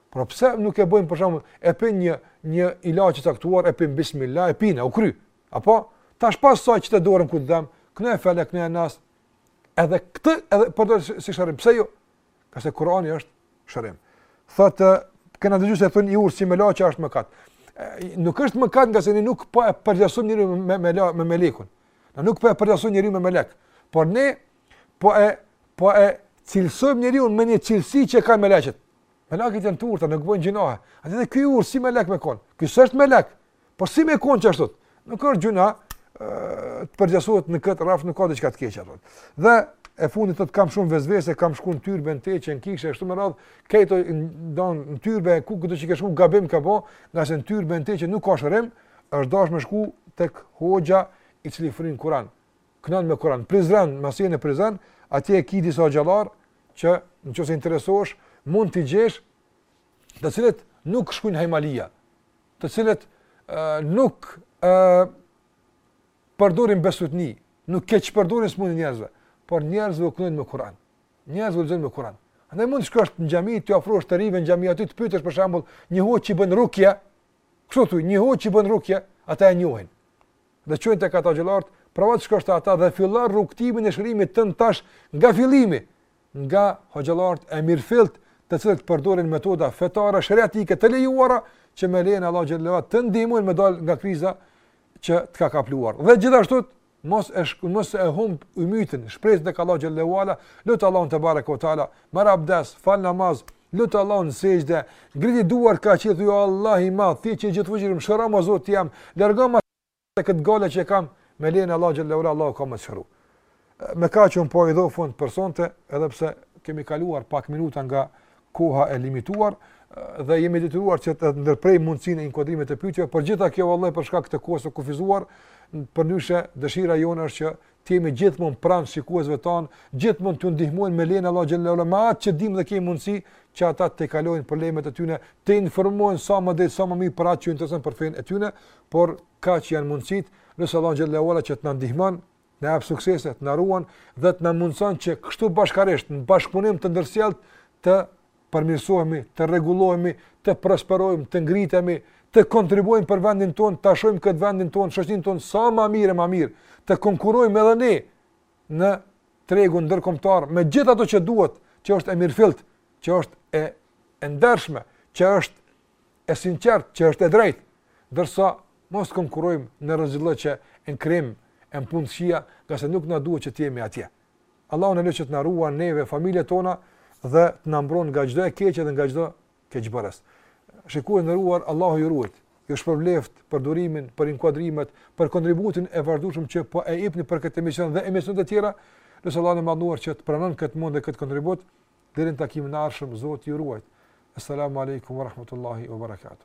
Por pse nuk e bëjmë për shembull e pin një një ilaç të caktuar, e pin bismillah, e pin, u kry. Apo tash pas sa që të dorën ku të dhemb, kno Felek, kno Nas. Edhe këtë, edhe përdor si shërim, pse jo? Ngase Kurani është shërim. Thotë, kena dëgju se thonë i urtë si melaqe është mëkat. Nuk është mëkat ngase ne nuk po e përngjasojmë njeriun me, me, me, me melekun. Ne nuk po e përngjasojmë njeriun me melek. Por ne po e, po e cilësojmë njeriun me një cilësi që e kanë meleqet. Meleqet janë të urta, nuk bojnë gjynahe. Edhe ky i urtë si melek me konë. Ky s'është melek, Po si me kon qashtu? Nuk është gjynah të përngjasohet në këtë rrafsh, nuk ka diçka të keqe aty. Dhe e fundit thotë kam shumë vesvese, kam shku në tyrbe në teqe, në kishë, kështu me radhë, këto domethënë në tyrbe, ku kudo që ke shku, gabim ke bo, ngase në tyrbe në teqe nuk ka shërim, është dash me shku tek hoxha i cili fryn Kuran, knon me Kuran, Prizren, masi je në Prizren, atje i ki disa hoxhallarë, që në qoftë se interesosh, mund t'i gjesh, të cilët nuk shkrujnë hajmalia, të cilët nuk ë përdorin bestytni, nuk keqpërdorin smundjen e njerëzve, por njerëzve u kënojnë me Kur'an. Njerëzve u lexojnë me Kur'an. Andaj mund të shkosh në xhami, t'u afrohesh të rinjve në xhami aty të pyetësh për shembull një hoxhë që bën rukje, kështu thotë, një hoxhë që bën rukje, ata e njohin. Dhe të çojnë tek ata hoxhallarët, provo të shkosh te ata dhe fillo rrugtimin e shërimit tënd tash nga fillimi, nga hoxhallarët e mirëfilltë të cilët përdorin metoda fetare sheriatike të lejuara që me lejen e Allahu xhele ue ala të ndihmojnë me dal nga kriza që të ka kapluar. Dhe gjithashtu mos e shk, mos e humb ymytin, shpresën tek Allahu xhele ue ala, lut Allahun tebareke ue teala, merr abdes, fal namaz, lut Allahun në sexhde, ngriti duart ka qielli thuaj ja Allah i madh, ti që je gjithfuqishëm shëromë zoti jem, largoma Te këtë galle që e kam, me lejen e Allahu xhele ue ala Allahu ka me të shëru. Me kaq unë po i jap fund për sonte, edhe pse kemi kaluar pak minuta nga koha e limituar dhe jemi detyruar që të ndërprejmë mundësinë e inkuadrimit të pyetjeve, por gjithë kjo vallahi për shkak të kohës së kufizuar, përndryshe dëshira jonë është që të jemi gjithmonë pranë shikuesve tanë, gjithmonë t'u ndihmojmë me lejen e Allahut xhele ue ala me atë që dimë dhe kemi mundësi që ata të kalojnë problemet e tyre, të informohen sa më drejt sa më mirë për atë që ju intereson për fenë e tyre, por kaq janë mundësit, lusim Allahun xhele ue ala që të na ndihmon, të na jap suksese, të na ruan dhe të na mundëson që kështu bashkarisht në bashkëpunim të ndërsjellë të përmirësohemi, të rregullohemi, të prosperojmë, të ngritemi, të kontribuojmë për vendin tonë, ta shohim këtë vendin tonë, shoqërinë tonë sa ma mirë e ma mirë, të konkurrojmë edhe ne në tregun ndërkombëtar me gjithë ato që duhet, që është e mirëfillt, që është e ndershme, që është e sinqert, që është e drejtë, ndërsa mos konkurrojmë në rrezik që në krim, e mpunësia, ngase nuk na duhet që të jemi atje. Allahun e lusim që të na ruan neve familjet tona dhe të na mbron nga çdo e keqe dhe nga çdo keqbërës. Shikues të nderuar, Allahu ju ruajt. Ju shpërbleft për durimin, për inkuadrimet, për kontributin e vazhdueshëm që po e jepni për këtë emision dhe emisionet e tjera. E lusim Allahun që ta pranon këtë mund dhe këtë kontribut deri në takimin e ardhshëm, Zoti ju ruajt. Assalamu alaikum wa rahmatullahi wa barakatuh.